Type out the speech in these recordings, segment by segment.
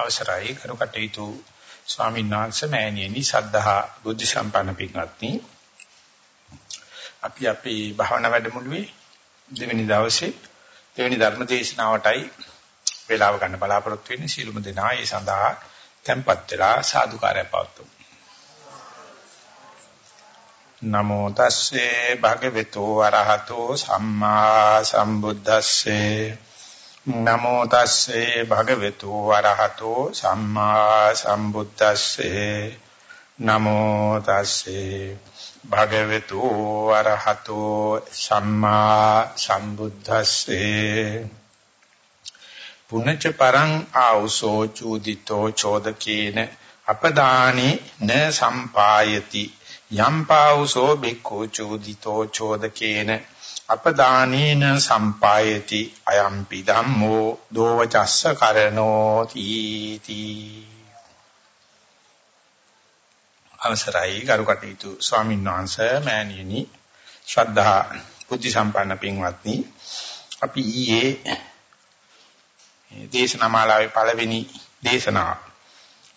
අවසරයි. කරු කටයුතු ස්වාමීන් වහන්සේ මෑණියනි සද්ධා බුද්ධ සම්පන්න පින්වත්නි. අපි අපේ භාවනා වැඩමුළුවේ දෙවෙනි දවසේ දෙවෙනි ධර්ම දේශනාවටයි වේලාව ගන්න බලාපොරොත්තු වෙන්නේ. සීලුම දෙනා ඒ සඳහා tempත් වෙලා සාදුකාරය පවතුමු නමෝ තස්සේ භගවතු වරහතෝ සම්මා සම්බුද්දස්සේ. නමෝ තස්සේ භගවතු වරහතෝ සම්මා සම්බුද්දස්සේ. නමෝ තස්සේ භගවතු වරහතෝ සම්මා සම්බුද්දස්සේ. පුනච්ච පරං ආ우සෝ චූදිතෝ චෝදකේන අපදානි න සම්පායති. යම් පා우සෝ බික්ඛු චූදිතෝ චෝදකේන අපදානේන සම්පායති අයම්පි ධම්මෝ දෝවචස්ස කරනෝ තීති අවසරයි ගරුකටයුතු ස්වාමීන් වහන්සේ මෑණියනි ශ්‍රද්ධා බුද්ධ සම්පන්න පින්වත්නි. අපි ඊයේ දේශනා මාලාවේ පළවෙනි දේශනා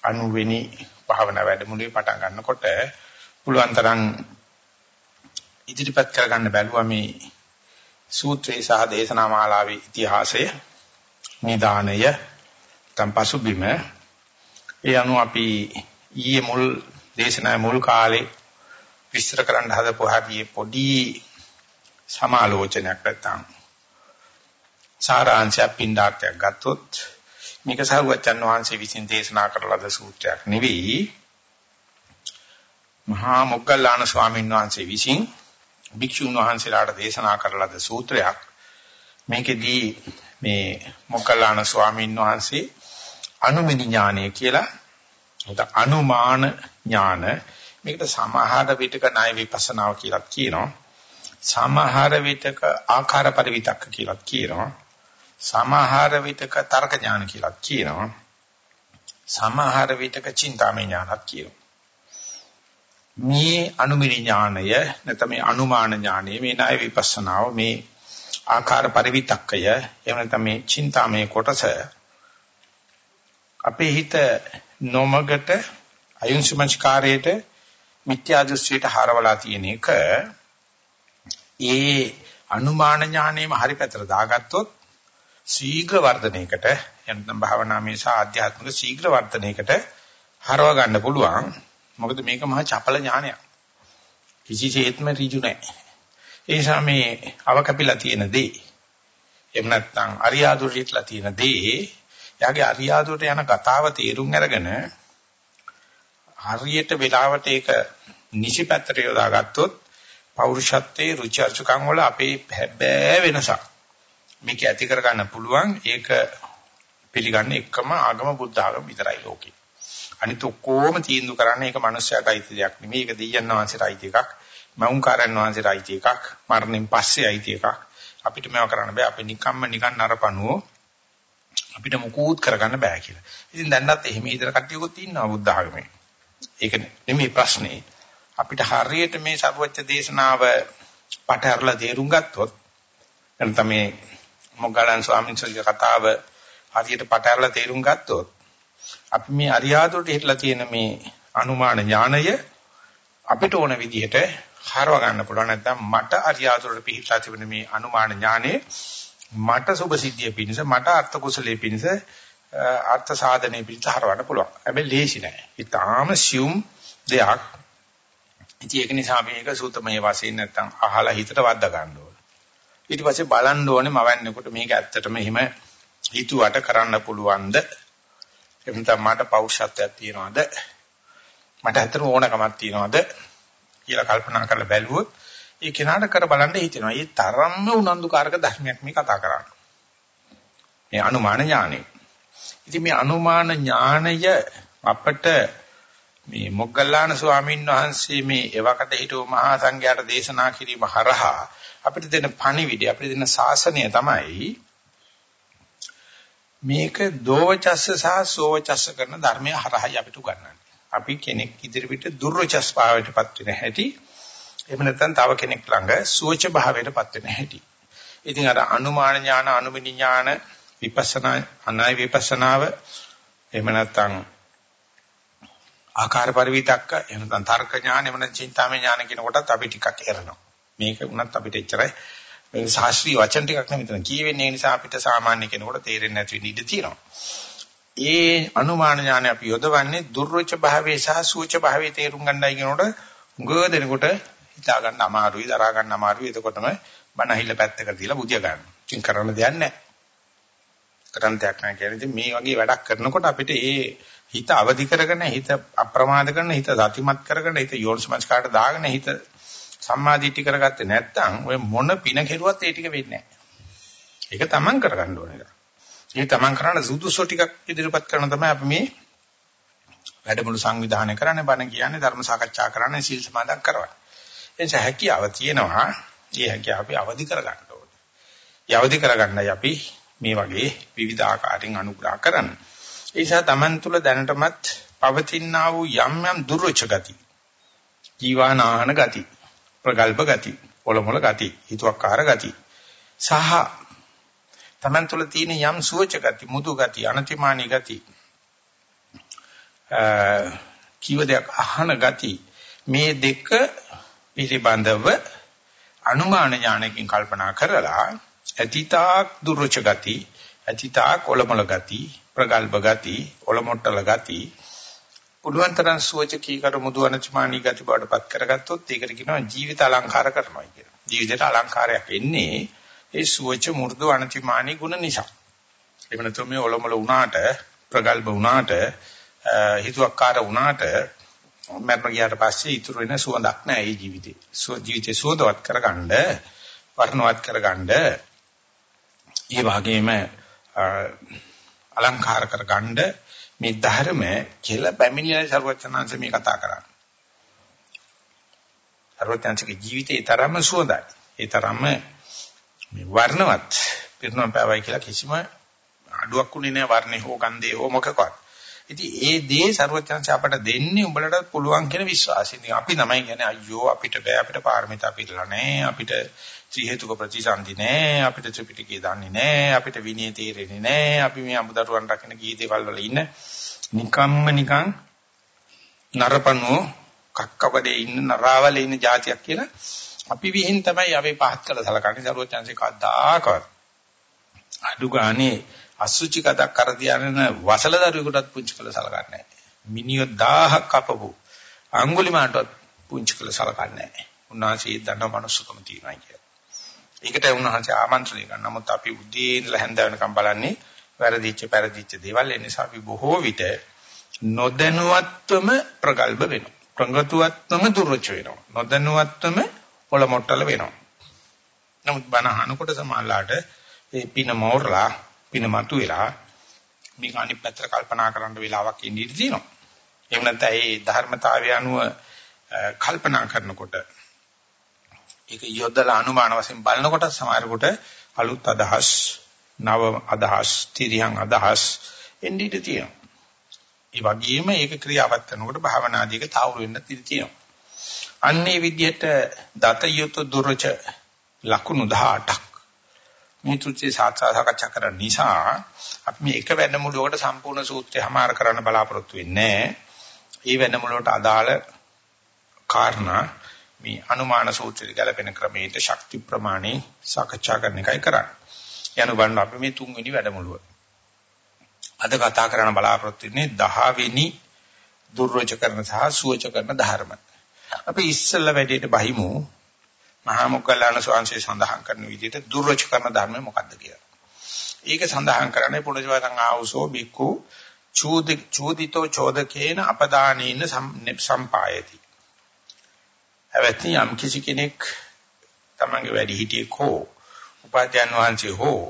90 වෙනි භාවනා වැඩමුළුවේ පටන් ගන්නකොට පුළුවන් තරම් ඉදිරිපත් කරගන්න බැලුවා මේ සූත්‍රයේ සහ දේශනා මාලාවේ ඉතිහාසය නිදානය තම්පසු බිම ඒ අනුව අපි ඊයේ මුල් දේශනා මුල් කාලේ විස්තර කරන්න හදපු හැටි පොඩි සමාලෝචනයක් නැත්තම් සාරාංශයක් පින්ඩාටයක් ගත්තොත් මේක සරුවච්චන් වහන්සේ විසින් දේශනා කරලද සූත්‍රයක් නෙවෙයි. මහා මොග්ගල්ලාන ස්වාමීන් වහන්සේ විසින් භික්ෂුන් වහන්සේලාට දේශනා කරලද සූත්‍රයක්. මේකෙදී මේ මොග්ගල්ලාන ස්වාමීන් වහන්සේ අනුමිනි ඥානය කියලා උද අනුමාන ඥාන මේකට සමහර විටක ණය විපස්සනාව කියලා කියනවා. සමහර විටක ආකාර පරිවිතක්ක කියලා කියනවා. සමහර විටක තර්ක ඥාන කියලා කියනවා. සමහර විටක චින්තාමය ඥානත් කියනවා. මේ අනුමිරි ඥානය නැත්නම් මේ අනුමාන ඥානය මේ ණය විපස්සනාව මේ ආකාර පරිවිතක්කය එහෙම නැත්නම් මේ චින්තාමය කොටස අපේ හිත නොමගට අයුන්සුමංස්කාරයට මිත්‍යා දෘෂ්ටියට හරවලා තියෙන එක. ඒ අනුමාන ඥානයේම හරි පැතර දාගත්තොත් ශීඝ්‍ර වර්ධනයකට එනම් භාවනාමය සහ ආධ්‍යාත්මික ශීඝ්‍ර වර්ධනයකට හරව ගන්න පුළුවන්. මොකද මේක මහා චපල ඥානයක්. කිසිසේත්ම ඍජු නැහැ. ඒ නිසා මේ අවකපිලා තියෙන දේ එහෙම නැත්නම් අරියාදුරිටලා තියෙන දේ එයාගේ අරියාදුරට යන කතාව තේරුම් අරගෙන හරියට වෙලාවට ඒක නිසි පැත්තට යොදාගත්තොත් පෞරුෂත්වයේ රුචි අරුචිකම් වල අපේ හැබෑ වෙනසක් මේක ඇති කරගන්න පුළුවන් ඒක පිළිගන්නේ එකම ආගම බුද්ධ ආගම විතරයි ලෝකේ අනිත ඔක්කොම තීන්දුව කරන්නේ ඒක මනුස්සයාට අයිති දෙයක් නෙමෙයි. ඒක දෙයයන් වහන්සේට අයිති එකක්. මෞංකාරයන් වහන්සේට අයිති එකක්. මරණයෙන් පස්සේ අයිති එකක්. අපිට මේව කරන්න බෑ. අපි නිකම්ම නිකන් නරපණුව අපිට මුකුත් කරගන්න බෑ කියලා. ඉතින් දැන්නත් එහෙම ඉදර කට්ටියකුත් ඉන්නවා බුද්ධ ආගමේ. ඒක නෙමෙයි ප්‍රශ්නේ. අපිට හරියට මේ සර්වච්ඡ දේශනාව පටහැරලා තේරුම් ගත්තොත් එතන මේ මොග්ගලන් ස්වාමීන් වහන්සේගේ කතාව හරියට පටහැරලා තේරුම් ගත්තොත් අපි මේ අරියාදුරට හිටලා තියෙන මේ අනුමාන ඥානය අපිට ඕන විදිහට හරව ගන්න පුළුවන් නැත්නම් මට අරියාදුරට පිහිටලා තිබෙන මේ අනුමාන ඥානය මට සුභ සිද්ධිය පිණිස මට අර්ථ කුසලයේ පිණිස අර්ථ සාධනයේ පිණිස හරවන්න පුළුවන්. හැබැයි ලේසි නෑ. ඊටාම සියුම් දෙයක්. ඉතින් ඒක නිසා මේක සූතමයේ වශයෙන් නැත්නම් අහලා හිතට වද්දා ගන්න ඕන. ඊට පස්සේ බලන්න ඕනේ මවන්නකොට මේක ඇත්තටම එහෙම හිතුවට කරන්න පුළුවන්ද එතන මට පෞරුෂත්වයක් තියනවාද? මට ඇත්තට ඕනකමක් තියනවාද? කියලා කල්පනා කරලා බැලුවොත් ඒ කෙනාට කර බලන්න හිතෙනවා. ඒ තරම්ම උනන්දුකාරක ධර්මයක් මේ කතා කරන්නේ. මේ අනුමාන ඥානෙ. ඉතින් මේ අනුමාන ඥානය අපට මේ මොග්ගල්ලාන ස්වාමීන් වහන්සේ මේ එවකට හිටව මහා සංඝයාට දේශනා කිරීම හරහා අපිට දෙන පණිවිඩය අපිට දෙන ශාසනය තමයි මේක දෝවචස්ස සහ සෝවචස්ස කරන ධර්මය හරහායි අපිට උගන්වන්නේ. අපි කෙනෙක් ඉදිරියට දුර්වචස් භාවයටපත් වෙන හැටි එහෙම නැත්නම් තව කෙනෙක් ළඟ සුවච භාවයටපත් වෙන හැටි. ඉතින් අර අනුමාන ඥාන, අනුමිනි ඥාන, විපස්සනා, අනාය විපස්සනාව එහෙම නැත්නම් ආකාර පරිවිතක්ක එහෙම නැත්නම් තර්ක ඥාන එහෙම නැත්නම් චින්තාමය ඥාන කියන කොටත් අපි ටිකක් එරනවා. මේක උනත් අපිට එච්චරයි මේ ශාස්ත්‍රීය වචන ටිකක් නෙමෙයි මෙතන කියවෙන්නේ ඒ නිසා අපිට සාමාන්‍ය කෙනෙකුට තේරෙන්නේ නැති වෙන්න ඉඩ තියෙනවා. ඒ අනුමාන ඥානය අපි යොදවන්නේ දුර්වච භාවයේ සහ සූච භාවයේ තේරුම් ගන්නයි කියනකොට උගව දෙනකොට හිතා ගන්න අමාරුයි දරා ගන්න අමාරුයි එතකොටම බණ අහිල්ල පැත්තක තියලා බුදිය ගන්න. ඉතින් කරන්න දෙයක් නැහැ. කරන්න දෙයක් නැහැ කියන්නේ ඉතින් මේ වගේ වැඩක් කරනකොට අපිට ඒ හිත අවදි කරගෙන හිත අප්‍රමාද කරන හිත සතිමත් කරගෙන හිත යෝනිසමස් කාට දාගෙන හිත සම්මාදිට්ඨි කරගත්තේ නැත්නම් ඔය මොන පින කෙරුවත් ඒ ටික වෙන්නේ නැහැ. ඒක තමන් කරගන්න ඕන එක. ඒ තමන් කරන සුදුසු ටිකක් ඉදිරිපත් කරන තමයි අපි මේ වැඩමුළු සංවිධානය කරන්නේ බණ කියන්නේ ධර්ම සාකච්ඡා කරන්නේ සීල් සමාදන් කරවන්නේ. එනිසා හැකියාව තියෙනවා. ඒ හැකියාව අපි අවදි කරගන්න ඕනේ. ඒ අවදි කරගන්නයි අපි මේ වගේ විවිධ ආකාරයෙන් අනුග්‍රහ කරන්නේ. ඒ නිසා තමන් තුළ දැනටමත් පවතිනා වූ යම් යම් දුර්වච ගති ජීවානාහන ගති ප්‍රගල්ප ගති, ඔලොමොල ගති, හිතුවක්කාර ගති. සහ තමන් තුළ තියෙන යම් සුවච ගති, මුදු ගති, අනතිමානී ගති. කීව දෙයක් අහන ගති මේ දෙක පිළිබඳව අනුමාන ඥානකින් කල්පනා කරලා අතීතාක් දුර්ච ගති අතීතාක් ඔලොමොල ගති ප්‍රගල්ප ගති ඔලොමොට්ටල ගති පුළුවන් තරම් සුවචකී කර මුදුවනචමානී ගති බවටපත් කරගත්තොත් ඒකට කියනවා ජීවිත අලංකාර කරනවා කියලා. ජීවිතයට අලංකාරයක් එන්නේ ඒ සුවච මු르දු අනතිමානී ගුණ නිසා. එහෙම නැත්නම් මේ ඔලොමල වුණාට ප්‍රගල්භ වුණාට හිතුවක්කාර වුණාට මරණ ගියාට පස්සේ ඉතුරු වෙන සුවඳක් නැහැ මේ ජීවිතේ. සුව ජීවිතේ සුවඳවත් කරගන්න වර්ණවත් කරගන්න ඒ වගේම අලංකාර කරගන්න මේ ධර්ම කියලා පැමිණිලා සර්වචනංශ මේ කතා කරන්නේ. සර්වචනංශගේ ජීවිතේ තරම්ම සුවඳයි. ඒ තරම්ම මේ වර්ණවත් පිරුණම් පෑවයි කියලා කිසිම අඩුවක් උනේ නැහැ වර්ණේ හෝ ගන්ධේ හෝ මොකකවත්. ඉතින් ඒ දේ සර්වචනංශ අපට දෙන්නේ උඹලට පුළුවන් කියන විශ්වාසයෙන්. ඉතින් අපි තමයි කියන්නේ අයියෝ අපිට බෑ අපිට පාරමිතා පිළිලා නැහැ අපිට ත්‍රි හේතුක ප්‍රතිසන්දි නැහැ අපිට ත්‍රිපිටකය දන්නේ නැහැ අපිට විනය තේරෙන්නේ නැහැ අපි මේ අමුදරුවන් රකින්න ගිහි දේවල් වල ඉන්න නිකම්ම නිකන් නරපණෝ කක්කවදේ ඉන්න නරාවලේ ඉන්න જાතියක් කියලා අපි විහිං තමයි අපි පහත් කළ සලකන්නේ සරුවචාන්සේ කද්දාකවත් අඩු ගානේ අසුචි කතක් කර තියන වසල දරුවෙකුටත් පුංචි කළ සලකන්නේ නැහැ. මිනියෝ 1000ක් කපපු අඟුලිමාටවත් පුංචි කළ සලකන්නේ නැහැ. උන්වහන්සේ දන්නව මනුස්සකම තියෙනවා කියලා. ඒකට උන්වහන්සේ ආමන්ත්‍රණය කරනවා. නමුත් අපි උදේ ඉඳලා හැන්ද වෙනකම් බලන්නේ වැරදිච්ච පෙරදිච්ච දේවල්. ඒ නිසා අපි බොහෝ විට නොදැනුවත්වම ප්‍රගල්භ වෙනවා. ප්‍රගතුවත්වම දුර්වච වෙනවා. නොදැනුවත්වම පොළමොට්ටල වෙනවා. නමුත් බණ අහනකොට සමාලාට ඒ පින මෝරලා පින මතු වෙලා මේක අනිත් පැත්තට කල්පනා කරන්න වෙලාවක් ඉඳී තියෙනවා. එහෙම නැත්නම් ඒ ධර්මතාවය අනුව කල්පනා කරනකොට ඒක යොදලා අනුමාන වශයෙන් බලනකොට සමහරකට අලුත් අදහස්, නව අදහස්, තිරියන් අදහස් එන්නේ තියෙනවා. ඒ වගේම ඒක ක්‍රියාවත් කරනකොට භාවනාදීක තාවුරු වෙන්න තියෙනවා. අන්නේ විදිහට දත යුතු දුර්ච ලකුණු 18ක් මේ තුචේ සාකච්ඡා කරන නිසා අපි මේ එක වැඩමුළුවකට සම්පූර්ණ සූත්‍රය හමාර කරන්න බලාපොරොත්තු වෙන්නේ නැහැ. ඒ වැඩමුළුවට අදාළ කාරණා මේ අනුමාන සූත්‍රය ගැලපෙන ක්‍රමයට ශක්ති ප්‍රමාණය සාකච්ඡා කරන එකයි කරන්නේ. යනු බලන්න අපි මේ තුන්වෙනි වැඩමුළුව. අද කතා කරන බලාපොරොත්තු වෙන්නේ 10 වෙනි දුර්වච කරන සහ සුවච කරන ධර්ම. අපි ඉස්සෙල්ල වැඩේට බහිමු. මහා මොග්ගල්ලාන ස්වාමීන් සඳහන් කරන විදිහට දුර්වච කරන ධර්ම මොකක්ද කියලා. ඒක සඳහන් කරන්නේ පුණජවතං ආවුසෝ බික්කු චූදිතෝ චෝදකේන අපදානේන සම්පායති. හැවැත්නි යම් කිසි කෙනෙක් තමන්ගේ වැඩි හිටියෙක් හෝ උපාධ්‍යයන් වහන්සේ හෝ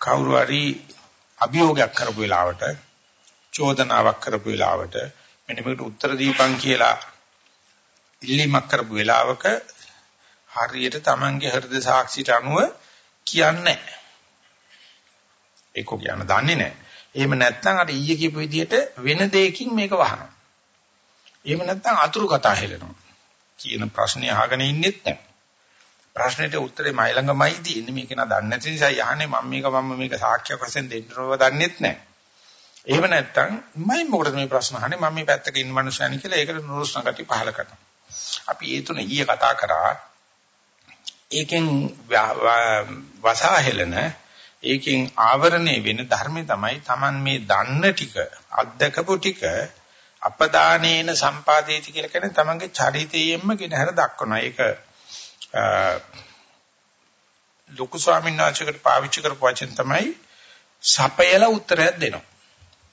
කවුරු හරි අභියෝගයක් කරපු වෙලාවට චෝදනාවක් කරපු වෙලාවට මෙන්න මේකට උත්තර දීපන් කියලා ඉල්ලීමක් කරපු වෙලාවක හරියට තමන්ගේ හෘද සාක්ෂියට අනුව කියන්නේ ඒක කියන්න දන්නේ නැහැ. එහෙම නැත්නම් අර ඊයේ කියපු විදිහට වෙන දෙයකින් මේක වහනවා. එහෙම නැත්නම් අතුරු කතා හෙලනවා. කියන ප්‍රශ්නේ අහගෙන ඉන්නෙත් නැහැ. ප්‍රශ්නෙට උත්තරේ මයි ළඟමයි තියෙන්නේ මේක නා දන්නේ නැති නිසා යහනේ මම මේක මම මේක සාක්ෂියක් වශයෙන් දෙන්නව දන්නෙත් නැහැ. එහෙම නැත්නම් මම මොකටද මේ ප්‍රශ්න අහන්නේ මම මේ පැත්තක ඉන්න මනුස්සයනි කියලා ඒකට නුරුස්න ගති පහල කරනවා. අපි ඒ තුන ඊයේ කතා කරා. ඒකෙන් වසාහෙලන ඒකෙන් ආවරණය වෙන ධර්මය තමයි Taman මේ දන්න ටික අත්දකපු ටික අපදානේන සම්පාදේති කියලා කියන්නේ Tamanගේ චරිතයෙන්ම ගෙනහැර දක්වනවා. ඒක ලොකු ස්වාමීන් වහන්සේකට පාවිච්චි කරපු වචන තමයි සපයලා උත්තරයක් දෙනවා.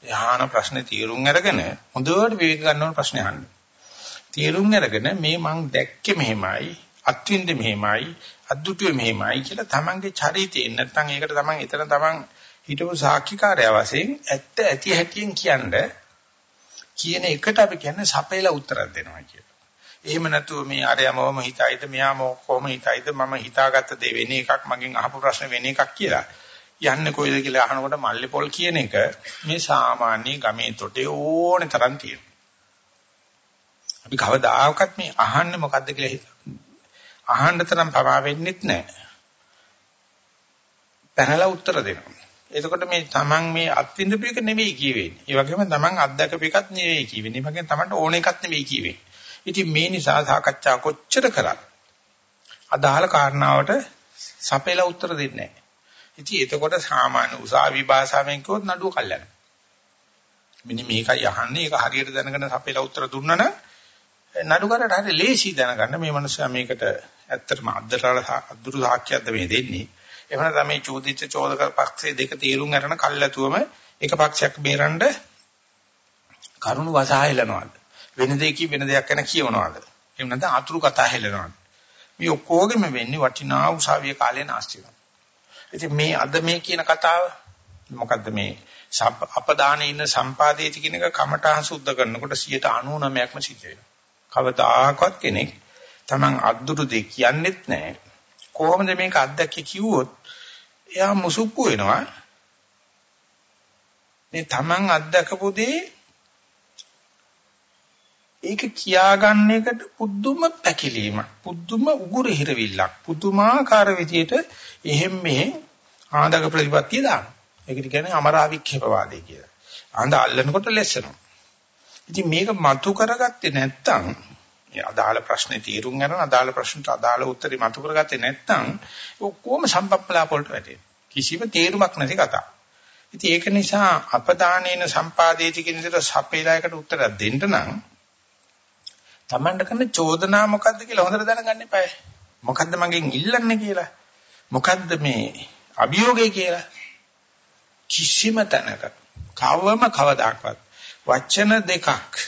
ධ්‍යාන ප්‍රශ්නේ තීරුම් අරගෙන හොඳට විවේක ගන්න ඕන ප්‍රශ්නේ අහන්න. තීරුම් අරගෙන මේ මං දැක්කේ මෙහෙමයි, අත්විඳ මෙහෙමයි, අද්දුටුවේ මෙහෙමයි කියලා තමන්ගේ චරිතයෙන් නැත්නම් ඒකට තමන් එතන තමන් හිටපු සාක්ෂිකාරය වශයෙන් ඇත්ත ඇති හැටියෙන් කියන්නේ කියන එකට අපි කියන්නේ සපේලා උත්තරයක් දෙනවා කියලා. එහෙම නැතුව මේ අරයමවම හිතයිද මෙයාම කොහොම හිතයිද මම හිතාගත්ත දේ වෙන එකක් මගෙන් අහපු ප්‍රශ්න වෙන එකක් කියලා. යන්නේ කොයිද කියලා අහනකොට මල්ලේ පොල් කියන එක මේ සාමාන්‍ය ගමේ තොටේ ඕනේ තරම් තියෙනවා. අපි කවදාකවත් මේ අහන්නේ මොකද්ද කියලා හිත. අහන්න තරම් පවා වෙන්නෙත් නැහැ. පැනලා උත්තර දෙනවා. එතකොට මේ Taman මේ අත්විඳපු එක නෙවෙයි කියවෙන්නේ. ඒ වගේම Taman අත්දකපු එකක් නෙවෙයි කියවෙන්නේ. ඒ වගේම Tamanට ඕන එකක් නෙවෙයි කියවෙන්නේ. ඉතින් මේ නිසා සාකච්ඡා කොච්චර කරත් අදාළ කාරණාවට සපේලා උත්තර දෙන්නේ නැහැ. ඉතින් එතකොට සාමාන්‍ය උසාවි භාෂාවෙන් කිව්වොත් නඩුව කල්යන. මෙන්න මේකයි අහන්නේ. ඒක හරියට දැනගෙන සපේලා උත්තර දුන්නා නම් නඩුකරට හරි ලේසි දැනගන්න මේ මනුස්සයා මේකට ඇත්තටම අද්දරල අද්දුරු සාක්ෂියක්ද මේ දෙන්නේ. එහෙම නැත්නම් මේ චෝදිච්ච චෝදක පක්ෂයේ දෙක තීරුම් අරන කල්ැතුවම එක පක්ෂයක් බේරන්න කරුණු වසහායලනවාද වෙන දෙයකින් වෙන දෙයක් ගැන කියවනවාද එහෙම නැත්නම් අතුරු කතා හෙලනවාද මේ ඔක්කොගෙම වෙන්නේ වටිනා උසාවිය කාලේ නාස්ති වෙනවා ඉතින් මේ අද මේ කියන කතාව මොකද්ද මේ අපදානේ ඉන්න සම්පාදේති කියන එක කමඨහං සුද්ධ කරනකොට 99%ක්ම සිද්ධ වෙනවා. කවදාකවත් කෙනෙක් Taman අද්දුරු දෙ කියන්නෙත් නැහැ. කොහොමද මේක අත්දැකී කිව්වොත් එයා මුසුප්පු වෙනවා. මේ Taman අත්දකපු දේ ඒක කියාගන්න එකට පුදුම පැකිලීමක් පුදුම උගුරු හිරවිල්ලක් පුදුමාකාර විදියට එහෙම් මෙහෙම් ආඳක ප්‍රතිපත්තිය දානවා. ඒකට කියන්නේ අමරාවික්ෂේපවාදී කියලා. ආඳ අල්ලනකොට ලැස්සනවා. ඉතින් මේක මතු කරගත්තේ නැත්තම් අදාළ ප්‍රශ්නේ තීරුම් ගන්න අදාළ ප්‍රශ්නට අදාළ උත්තරي මතු කරගත්තේ නැත්තම් ඔක්කොම සම්පප්පලාප වලට වැටෙනවා. කිසිම තේරුමක් නැති කතා. ඉතින් ඒක නිසා අපදානේන සම්පාදේති කියන විදිහට සපේලායකට උත්තර දෙන්න නම් Tamanට කරන චෝදනා මොකද්ද කියලා හොඳට දැනගන්න එපා. මොකද්ද මගෙන් ඉල්ලන්නේ කියලා. මොකද්ද මේ අභියෝගය කියලා. කිසිම තැනක කවම කවදාකවත් වචන දෙකක්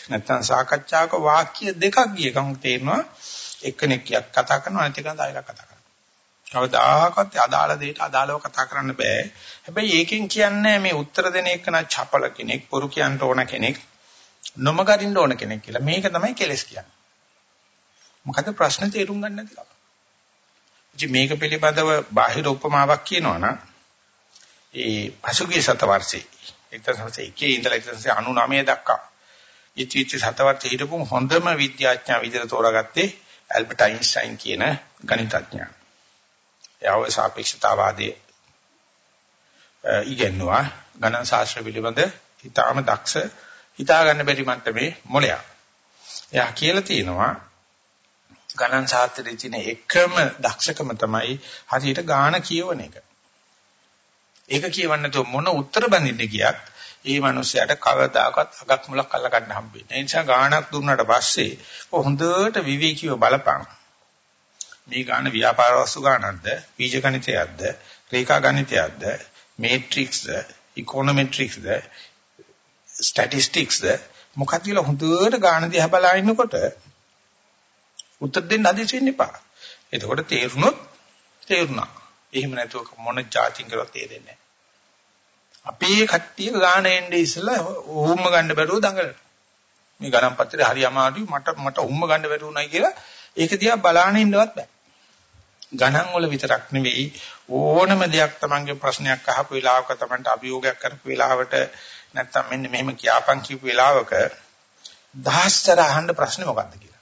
නැත්නම් සාකච්ඡාවක වාක්‍ය දෙකක් ගිය ගමන් තේරෙනවා එක්කෙනෙක් කතා කරනවා අනිත් කෙනා තව එකක් කතා කරනවා. කවදාකවත් අදාළ දෙයට අදාළව කතා කරන්න බෑ. හැබැයි ඒකෙන් කියන්නේ මේ උත්තර දෙන එක නා චපල කෙනෙක්, පොරු කියන්න ඕන කෙනෙක්, නොමගරින්න ඕන කෙනෙක් කියලා. මේක තමයි කෙලස් කියන්නේ. මොකද ප්‍රශ්න තේරුම් ගන්න නැති කම. ඉතින් මේක පිළිබඳව බාහිර උපමාවක් කියනවා නම් ඒ පසුගිය සතවර්ෂේ 1901 ඉඳලා 1999 දක්වා ඉතිවිච්ච සතවර්ෂේ හිටපු හොඳම විද්‍යාඥයා විදිහට තෝරාගත්තේ ඇල්බර්ට් අයින්ස්ටයින් කියන ගණිතඥයා. එයාව සාපේක්ෂතාවාදී ඉගෙනුවා ගණන් ශාස්ත්‍ර පිළිබඳ හිතාම දක්ෂ හිතා ගන්න බැරි මට්ටමේ මොලයක්. එයා කියලා තියෙනවා ගණන් ශාස්ත්‍රයේ තියෙන එකම දක්ෂකම තමයි හරියට ගාන කියවන එක. ඒක කියවන්න තෝ මොන උත්තර බඳින්න ගියත් ඒ මනුස්සයාට කවදාකවත් අගක් මුලක් අල්ල ගන්න හම්බෙන්නේ නැහැ. ඒ නිසා ගානක් දුන්නාට පස්සේ හොඳට විවේකීව බලපං. මේ ගාන ව්‍යාපාර වස්තු ගානක්ද, බීජ ගණිතයක්ද, රේඛා ගණිතයක්ද, මේට්‍රික්ස්ද, ඉකොනොමෙට්‍රික්ස්ද, ස්ටැටිස්ටික්ස්ද මොකක්ද කියලා හොඳට ගාන දිහා බලා ඉන්නකොට උත්තර දෙන්න හදිසි වෙන්න එපා. එතකොට තේරුනොත් තේරුණා. එහෙම නැතුව මොන જાතින් කරවත් තේරෙන්නේ නැහැ. අපේ කට්ටිය ගාන එන්නේ ඉස්සලා උම්ම ගන්න බැරුව දඟලන. මේ ගණන් පත්‍රේ හරි අමාරුයි මට මට උම්ම ගන්න බැරුණයි කියලා ඒක දිහා බලාගෙන ඉන්නවත් බෑ. ගණන් වල විතරක් නෙවෙයි ඕනම දෙයක් Tamange ප්‍රශ්නයක් අහපු වෙලාවක Tamanට අභියෝගයක් කරපු වෙලාවට නැත්තම් මෙන්න මෙහෙම කියාපන් කියපු වෙලාවක දහස්තර අහන්න ප්‍රශ්නේ මොකද්ද කියලා.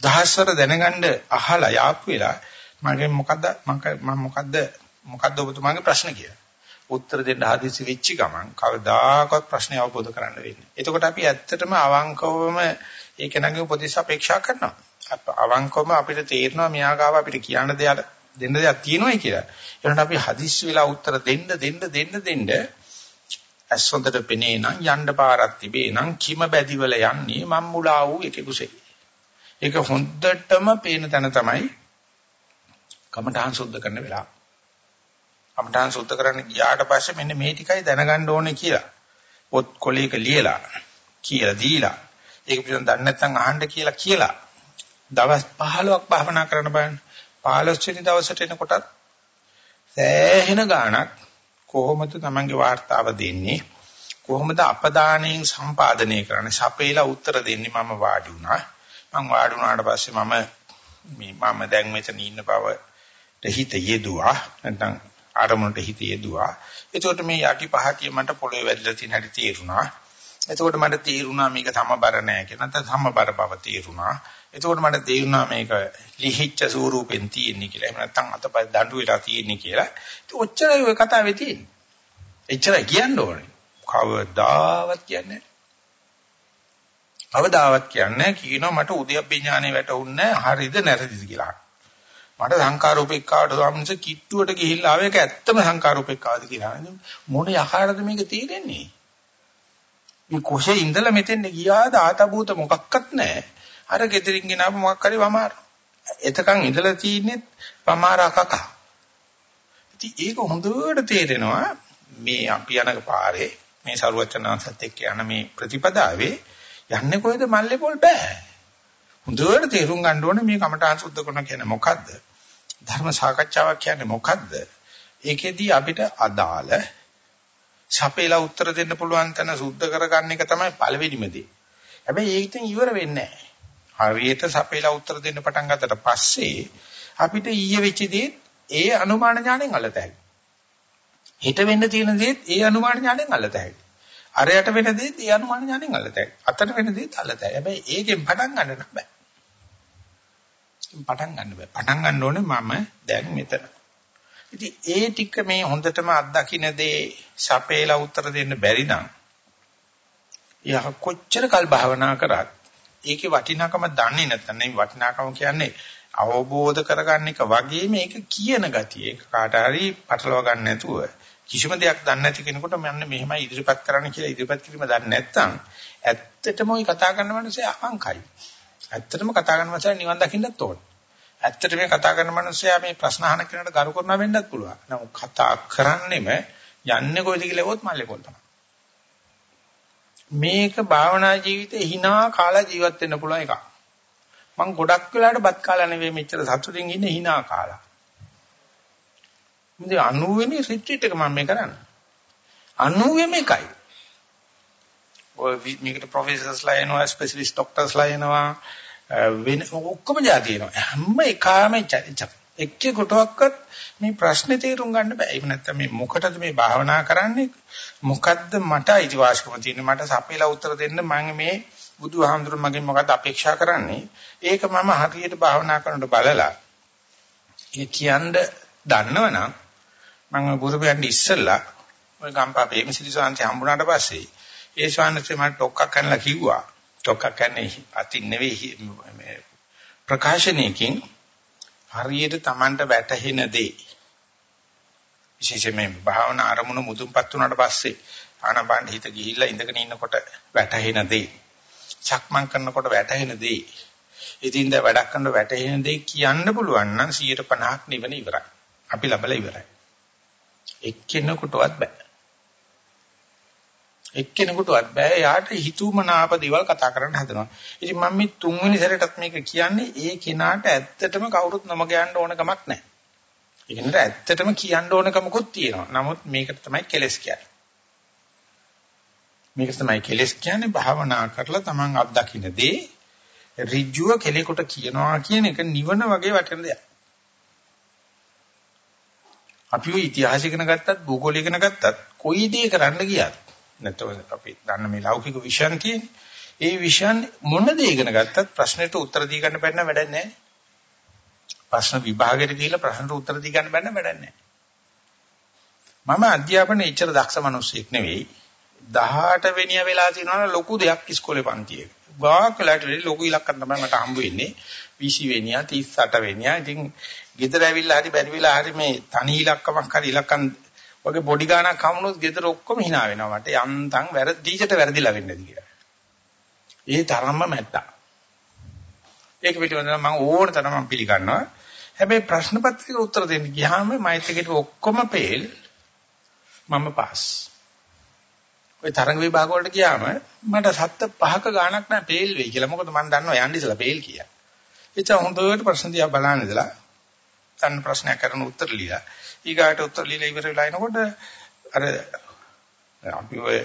දහස්වර දැනගන්න අහලා යාපු වෙලා මගේ මොකද්ද මම මොකද්ද මොකද්ද ඔබතුමාගේ ප්‍රශ්න කියලා. උත්තර දෙන්න හදිසි වෙච්ච ගමන් කවදාකවත් ප්‍රශ්නේ අවබෝධ කරන්න වෙන්නේ. එතකොට අපි ඇත්තටම අවංකවම ඒක නැගේ උපදේශ අපේක්ෂා කරනවා. අවංකවම අපිට තේරෙනවා මෙයා ගාව අපිට කියන්න දෙයක් දෙන්න දෙයක් තියෙනවායි කියලා. ඒකට අපි හදිස්සි වෙලා උත්තර දෙන්න දෙන්න දෙන්න දෙන්න ඇස් හොඳට පෙනේ නම් යන්න පාරක් තිබේ නම් කිම බැදිවල යන්නේ මම් මුලා වූ එකෙකුසේ. ඒක හොඳටම පේන තැන තමයි කමඨාන් සුද්ධ කරන වෙලාව. කමඨාන් සුද්ධ කරන්න ගියාට පස්සේ මෙන්න මේ ටිකයි දැනගන්න ඕනේ කියලා. පොත් කොලයක ලියලා කියලා දීලා ඒක පිළිබඳව දන්නේ නැත්නම් අහන්න කියලා කියලා. දවස් 15ක් භාවනා කරන්න බලන්න. 15 වෙනි දවසට එනකොටත් සෑහෙන ගාණක් කොහොමද Tamange වාර්තාව දෙන්නේ? කොහොමද අපදානයෙන් සම්පාදනය කරන්නේ? සපේලා උත්තර දෙන්නේ මම වාඩි වුණා. මම වාඩි වුණාට පස්සේ මම මේ මම දැන් මෙතන ඉන්න බවට හිත යෙදුවා නැත්නම් ආරමුණට හිත යෙදුවා එතකොට මේ යටි පහතිය මට පොළවේ වැදිලා තියෙන හැටි තේරුණා එතකොට මට තේරුණා මේක සමබර නෑ කියලා නැත්නම් සමබර බව තේරුණා එතකොට මට තේරුණා මේක ලිහිච්ච ස්වරූපෙන් තියෙන්නේ කියලා. එහෙම නැත්නම් අතපය දඬු වෙලා තියෙන්නේ කියලා. ඉතින් ඔච්චරයි ඔය කතාවේ තියෙන්නේ. එච්චරයි කියන්න ඕනේ. කවදාවත් කියන්නේ කවදාවත් කියන්නේ කියනවා මට උද්‍යප්පේ ඥානෙ වැටුන්නේ හරිද නැරදිද කියලා. මට සංකාරූපෙක්කාවට ස්වාමීන්ස කිට්ටුවට ගිහිල්ලා ආව එක ඇත්තම සංකාරූපෙක්කාවද කියලා. මොන යකාරද මේක තේරෙන්නේ? මේ කොහේ ඉඳලා මෙතෙන් ගියාද ආතබූත මොකක්වත් නැහැ. අර ගෙදරින් ගෙනාව මොකක් හරි වමාර. එතකන් ඉඳලා තියෙන්නේ වමාරා කකා. ඉතින් ඒක හොඳට තේරෙනවා මේ අපි යන පාරේ මේ සරුවචනාංශත් එක්ක යන මේ ප්‍රතිපදාවේ යන්නේ කොහෙද මල්ලේ පොල් බෑ. හොඳට තේරුම් ගන්න ඕනේ මේ කමඨාන් සුද්ධ කරන කියන්නේ මොකද්ද? ධර්ම සාකච්ඡාවක් කියන්නේ මොකද්ද? ඒකෙදී අපිට අදාළ සපේලා උත්තර දෙන්න පුළුවන් තැන සුද්ධ කරගන්න එක තමයි පළවෙනිම දේ. හැබැයි ඒකෙන් ඉවර වෙන්නේ නැහැ. හරියට සපේලා උත්තර දෙන්න පටන් ගත්තට පස්සේ අපිට ඊයේ වෙච්ච දේ ඒ අනුමාන ඥාණයෙන් අල්ලතයි. හිත වෙන්න තියෙන දේත් ඒ අනුමාන ඥාණයෙන් අල්ලතයි. අරයට වෙන දේත් ඒ අනුමාන ඥාණයෙන් අල්ලතයි. අතට වෙන දේත් අල්ලතයි. හැබැයි ඒකෙන් පටන් ගන්න බෑ. පටන් ගන්න බෑ. පටන් ගන්න ඕනේ මම දැන් මෙතන. ඉතින් ඒ ටික මේ හොඳටම අත්දකින්න දේ සපේලා උත්තර දෙන්න බැරි නම් යහ කොච්චර කල් භාවනා කරත් ඒකේ වටිනාකම දන්නේ නැත්නම් මේ වටිනාකම කියන්නේ අවබෝධ කරගන්න එක වගේ මේක කියන ගතිය. ඒක කාට හරි පටලවා ගන්න නැතුව කිසිම දෙයක් දන්නේ නැති කෙනෙකුට මම මෙහෙමයි ඉදිරිපත් කරන්න කියලා ඉදිරිපත් කිරීම දන්නේ නැත්නම් ඇත්තටම ওই කතා කරන මිනිස්සේ අහංකයි. ඇත්තටම කතා කරන මිනිස්සා නිවන් දකින්නත් ඕනේ. ඇත්තට මේ කතා කරන මිනිස්සයා මේ ප්‍රශ්න අහන කෙනාට ගරු කරනවා වෙන්නත් පුළුවන්. නමුත් කතා කරන්නෙම යන්නේ කොයිද කියලා වොත් මල්ලේ පොල් තමයි. මේක භාවනා ජීවිතේ hina කාලා ජීවත් වෙන්න පුළුවන් එකක්. මං ගොඩක් වෙලාවට බත් කාලා නෙවෙයි මෙච්චර සතුටින් ඉන්නේ hina කාලා. මුදේ 90 වෙනි රිට්‍රීට් එක මම මේ කරන්නේ. 90 එකයි. ඔය මේකට ප්‍රොෆෙසර්ස්ලා එනවා ස්පෙෂලිස්ට් ડોක්ටර්ස්ලා එනවා වෙන ඔක්කොම જાතියනවා. හැම එකම එක්ක කොටුවක්වත් මේ ප්‍රශ්නේ තේරුම් ගන්න බෑ. ඒක නැත්තම් මේ මොකටද මේ භාවනා කරන්නේ? මොකද්ද මට අයිතිවාසිකම තියෙන්නේ? මට සපේලා උත්තර දෙන්න මම මේ බුදුහාමුදුරුවෝ මගෙන් මොකද්ද අපේක්ෂා කරන්නේ? ඒක මම හරියට භාවනා කරනකොට බලලා ඒ කියන්න දන්නවනම් මම බුරුපයන්ට ඉස්සෙල්ලා ඔය ගම්පා ප්‍රේමසිරි සාන්ති හම්බුණාට පස්සේ ඒ ශාන්තිය මට ඩොක්කක් කනලා කිව්වා ඩොක්කක් කන්නේ අතින් නෙවෙයි ප්‍රකාශනයකින් හරියට Tamanට වැටහෙන දේ. විශේෂයෙන්ම භාවනා අරමුණු මුදුන්පත් වුණාට පස්සේ ආනපාන හිත ගිහිල්ලා ඉඳගෙන ඉන්නකොට වැටහෙන දේ. සක්මන් කරනකොට වැටහෙන දේ. ඉතින් දැන් වැඩක් කරනකොට වැටහෙන දේ කියන්න පුළුවන් නම් 150ක් නිවන ඉවරයි. අපි ලබලා ඉවරයි. එක්කෙනෙකුටවත් බෑ. එක්කෙනෙකුටවත් බෑ යාට හිතුවමනාප දේවල් කතා කරන්න හදනවා. ඉතින් මම මේ තුන්වෙනි සැරේටත් මේක කියන්නේ ඒ කෙනාට ඇත්තටම කවුරුත් නොමග යන්න ඕන කමක් නැහැ. ඒ කෙනාට ඇත්තටම කියන්න ඕන කමකුත් තියෙනවා. නමුත් මේකට තමයි කෙලස් කියන්නේ. මේක තමයි කෙලස් කියන්නේ භාවනා කරලා Taman අත්දකින්න දේ ඍජුව කෙලෙකුට කියනවා කියන එක නිවන වගේ වටින දෙයක්. අපි ඔය ඉතිහාස ඉගෙන ගත්තත් භූගෝල ඉගෙන ගත්තත් කොයි දේ කරන්න ගියත් නැත්නම් අපි දන්න මේ ලෞකික විෂයන් තියෙන්නේ. ඒ විෂයන් මොන දේ ඉගෙන ගත්තත් ප්‍රශ්නෙට උත්තර දී ගන්න බැන්න වැඩක් නැහැ. ප්‍රශ්න විභාගෙට ගිහිල්ලා ප්‍රශ්නට උත්තර දී ගන්න බැන්න වැඩක් නැහැ. මම අධ්‍යාපනයේ ඉච්චර දක්ෂ මිනිස්සෙක් නෙවෙයි. 18 වෙනිය වෙලා තියෙනවා ලොකු දෙයක් ඉස්කෝලේ පන්තියේ. ගාක් වෙලාට වෙලි ලොකු ඉලක්කම් තමයි මට හම්බ වෙන්නේ. 20 වෙනිය 38 වෙනිය. ඉතින් ගෙදර ඇවිල්ලා හරි බැරි වෙලා හරි මේ තනි ඉලක්කමක් හරි ඉලක්කම් වගේ බොඩි ගානක් හමුනොත් ගෙදර ඔක්කොම hina වෙනවා මට යන්තම් වැරදි ටීචර්ට වැරදිලා වෙන්නේ නැති කියලා. ඒ තරම්ම මැට්ටා. ඒක පිළිබඳව මම ඕන තරම් මම පිළිගන්නවා. හැබැයි ප්‍රශ්න පත්‍රිකේ උත්තර දෙන්න ගියාම මෛත්‍රිකේට ඔක්කොම පෙල් මම පාස්. ওই තරංග විභාග වලට ගියාම මට සත්ත පහක ගාණක් නැහැ පෙල් වෙයි කියලා. මොකද මම දන්නවා යන්න ඉස්සලා පෙල් කියලා. එතන හොඳට ප්‍රශ්න දිහා බලන්න ඉඳලා තන්න ප්‍රශ්නයක් කරන උත්තර ලියලා ඊගාට උත්තර ලියලා ඉවර වෙලා එනකොට අර අපි ඔය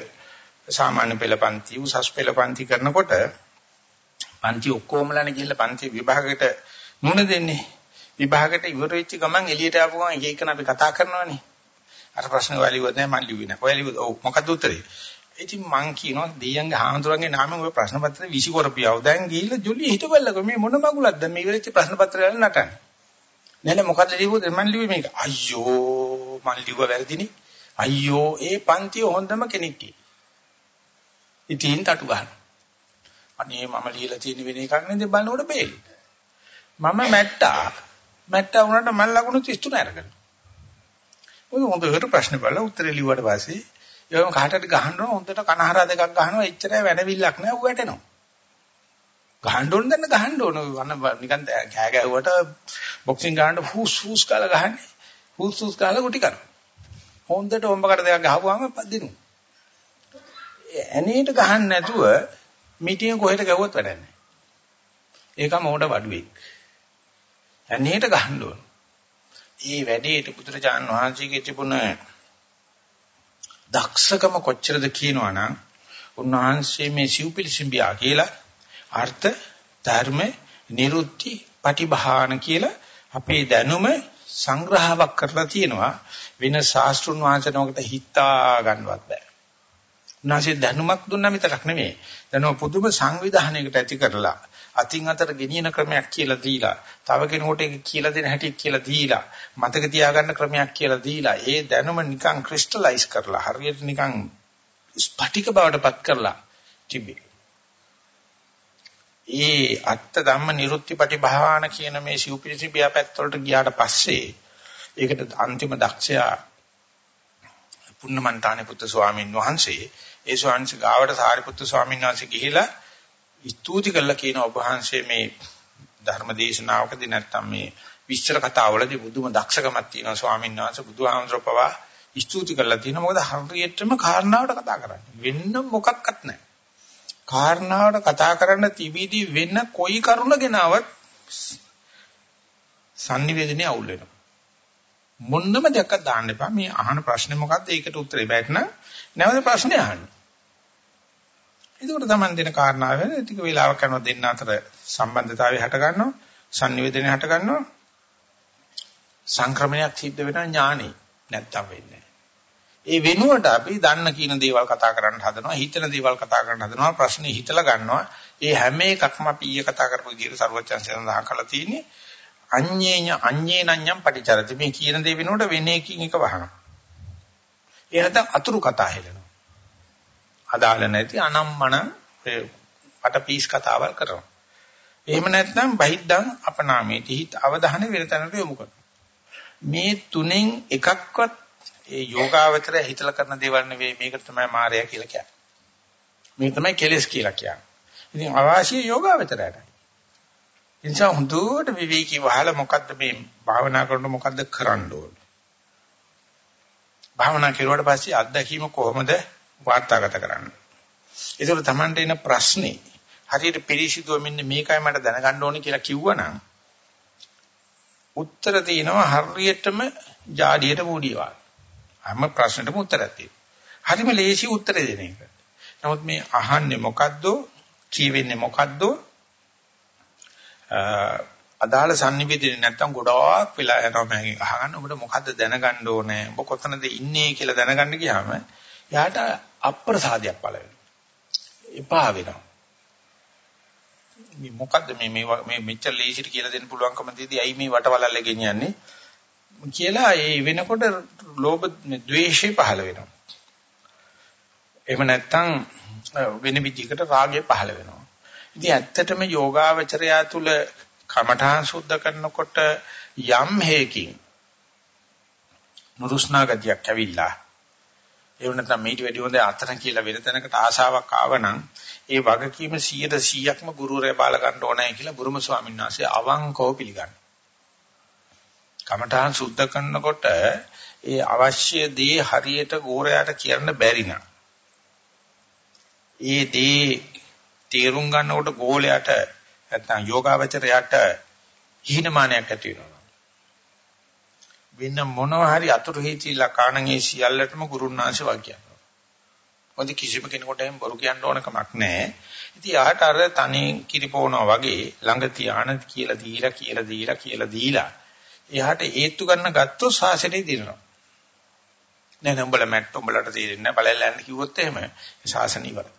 සාමාන්‍ය පෙළ පන්ති උසස් පෙළ පන්ති කරනකොට පන්ති ඔක්කොමලානේ ගිහිල්ලා පන්ති විභාගයට මුණ දෙන්නේ. විභාගයට ඉවර වෙච්ච ගමන් එළියට ආපු ගමන් එක එකන අපි කතා කරනවානේ. අර ප්‍රශ්න වලිවත් නැහැ මන් ලිව්වේ නැහැ. ඔය ලිව්ව ඔව් මොකද්ද උත්තරේ? ඉතින් මං කියනවා දෙයියන්ගේ හාමුදුරන්ගේ නාමයෙන් ඔය ප්‍රශ්න පත්‍රේ විසිකොරපියව. දැන් ගිහිල්ලා ජොලිය හිටවල්ලක මේ මොන මගුලක්ද මේ ඉවරෙච්ච ප්‍රශ්න පත්‍රය වල නටන්නේ. නෑ නෑ මොකද්ද ලිව්වද මන් ලිව්වේ මේක. අයියෝ මන් ලිව්ව වැරදිනේ. අයියෝ ඒ පන්තිය හොඳම කෙනෙක්. ඉතින් තටු ගන්න. අනේ මම ලියලා තියෙන වෙන එකක් නේද බලනකොට බේල්. මම මැට්ටා. මැට්ටා වුණාට මම ලකුණු 33 අරගෙන. ඔය හොඳට ප්‍රශ්න බලලා උත්තරේ ලිව්වට පස්සේ ඒවම කාටද ගහනවා හොඳට කනහරා දෙකක් ගහනවා එච්චරයි වැඩවිල්ලක් නෑ ඌ වැටෙනවා. ගහන්න ඕන දැන්න ගහන්න ඕන නිකන් කෑ ගැහුවට බොක්සින් ගහන්න හුස් හුස් කාලා ගහන්නේ. හුස් හුස් කාලා කුටි කරනවා. හොඳට ඔම්බකට දෙකක් ගහපුවාම පදිනු. ඇනේට ගහන්න නැතුව මිටියෙන් කොහෙට ගැවුවත් වැඩක් නැහැ. ඒකම උඩ වඩුවේ. ඇනේට ගහන්න ඕන. ඒ වැඩේට පුදුරජාන් වහන්සේගේ තිබුණ දක්ෂකම කොච්චරද කියනවනම් උන්වහන්සේ මේ සිව්පිලිසිම්බියා කියලා අර්ථ ධර්ම නිරුත්ති පටිභාන කියලා අපේ දැනුම සංග්‍රහයක් කරලා තියෙනවා වෙන ශාස්ත්‍රුන් වහන්සේනකට හිතා ගන්නවත් බෑ. උන්වහන්සේ දැනුමක් දුන්නා විතරක් නෙමෙයි. දැනුම පුදුම සංවිධානයකට ඇති කරලා අතින් අතට ගෙනියන ක්‍රමයක් කියලා දීලා, තව කෙනෙකුට ඒක කියලා දෙන හැටි කියලා දීලා, මතක තියාගන්න ක්‍රමයක් කියලා දීලා, ඒ දැනුම නිකන් ක්‍රිස්ටලයිස් කරලා හරියට නිකන් ස්පටික බවටපත් කරලා තිබේ. ඒ අත්ත ධම්ම නිරුත්තිපටි භාවන කියන මේ සිව්පිරිසි පියාපැත්ත වලට ගියාට පස්සේ ඒකට අන්තිම දක්ෂයා පුන්නමන්තානේ පුත්තු ස්වාමීන් වහන්සේ ඒ ස්වාමීන් ගාවට සාරිපුත්තු ස්වාමීන් වහන්සේ ගිහිලා ස්තුති කළා කියන ඔබ වහන්සේ මේ ධර්ම දේශනාවකදී නැත්තම් මේ විස්තර කතාවලදී බුදුම දක්ෂකමක් තියෙනවා ස්වාමීන් වහන්සේ බුදුහාමුදුරුවෝ පවා ස්තුති කළා තියෙනවා. මොකද හරියටම කාරණාවට කතා කරන්නේ. වෙන්න මොකක්වත් නැහැ. කාරණාවට කතා කරන්න තිබීදී වෙන කොයි කරුණ ගෙනාවත් sannivedanaye අවුල් වෙනවා. මොන්නම දෙයක් දාන්න එපා. මේ අහන ප්‍රශ්නේ මොකද්ද? ඒකට උත්තරේ බැටන නැවත ප්‍රශ්නේ අහන්න. එතකොට Taman දෙන කාරණාව වෙන ටික වේලාවක් යනවා දෙන්න අතර සම්බන්ධතාවය හට ගන්නවා. sannivedanaye හට ගන්නවා. සංක්‍රමණයක් සිද්ධ වෙනවා ඥානෙ. නැත්තම් වෙන්නේ ඒ වෙනුවට අපි දන්න කියන දේවල් කතා කරන්න හදනවා හිතන දේවල් කතා කරන්න හදනවා ප්‍රශ්නේ හිතලා ගන්නවා. ඒ හැම එකක්ම අපි ඊයේ කතා කරපු විදිහට ਸਰවඥයන් සඳහන් කරලා තියෙන්නේ අඤ්ඤේඤ අඤ්ඤේනඤ්ඤම් පටිචරති. මේ කියන දේ වෙනුවට වෙන එකකින් එක වහනවා ඒ නැත්නම් අතුරු කතා හෙලනවා අදාළ නැති අනම්මන පටපීස් කතාවල් කරනවා. එහෙම නැත්නම් බහිද්දන් අපනාමේටි හිත අවධානය වෙනතනට යොමු කරනවා. මේ තුනෙන් එකක්වත් ඒ යෝගාවචරය හිතලා කරන දේවල් නෙවෙයි මේක තමයි මායя කියලා කියන්නේ. මේක තමයි කෙලෙස් කියලා කියන්නේ. ඉතින් අවශ්‍ය යෝගාවචරයට. එනිසා හුදුට විවේකී වහල මොකද්ද මේ භාවනා කරනකොට මොකද්ද කරන්න ඕනේ. භාවනා කරුවාට පස්සේ අත්දැකීම කොහොමද වාර්තාගත කරන්න. ඒතකොට Tamanට එන ප්‍රශ්නේ හරියට පිළිසිදුව මෙන්න මේකයි මට දැනගන්න ඕනේ කියලා කිව්වනම් උත්තර තියෙනවා හරියටම ජාඩියට මූඩියවා. හැම ප්‍රශ්නෙටම උත්තරයක් තියෙනවා. හරිම ලේසි උත්තර දෙන එක. නමුත් මේ අහන්නේ මොකද්ද? කියවෙන්නේ මොකද්ද? අදාළ sannivedana නැත්තම් ගොඩාක් වෙලා යනවා මම අහගන්න ඔබට මොකද්ද දැනගන්න ඕනේ? ඔබ කොතනද ඉන්නේ කියලා දැනගන්න ගියාම යාට අප්‍රසාදයක් පළ වෙනවා. එපා වෙනවා. මේ මොකද්ද මේ මේ මේ මෙච්චර ලේසියට කියලා දෙන්න පුළුවන්කම දෙදී ඇයි මේ වටවලල්ල ගෙනියන්නේ? කියලා ඒ වෙනකොට ලෝභ ද්වේෂය පහළ වෙනවා. එහෙම නැත්නම් වෙන විදිහකට රාගය පහළ වෙනවා. ඉතින් ඇත්තටම යෝගාවචරය තුල කමඨාන් සුද්ධ කරනකොට යම් හේකින් නුරුස්නා ගතියක් ඇවිල්ලා ඒ වුණත් මේට වැඩි හොඳ අතන කියලා වෙන තැනකට ආශාවක් ආවනම් ඒ වගකීම 100%ක්ම ගුරුවරයා බාල ගන්න ඕනයි කියලා බුරුම ස්වාමීන් වහන්සේ අවංකව පිළිගන්නවා. කමඨාන් සුද්ධ කරනකොට ඒ අවශ්‍ය දේ හරියට ගෝරයාට කියන්න බැරි නම් ඒ දේ තේරුම් ගන්නකොට ගෝලයට නැත්නම් යෝගාවචරයට හිණමානයක් ඇති වෙනවා. වෙන මොනවා හරි අතුරු හේතිලා කාණන්ගේ සියල්ලටම ගුරුන්නාංශ වාක්‍යයක්. මොකද කිසිම කෙනෙකුට එහෙම බොරු කියන්න ඕන කමක් නැහැ. ඉතින් යාට අර තනි කිරිපෝනවා වගේ ළඟ තියාන කියලා දීලා කියලා දීලා කියලා දීලා එයාට හේතු ගන්න ගත්තොත් සාසනේ දිනනවා. නෑ නෑ උඹලා මැට් උඹලට තේරෙන්නේ නැහැ බලයල්ලන්න කිව්වොත් එහෙම සාසන ඉවරයි.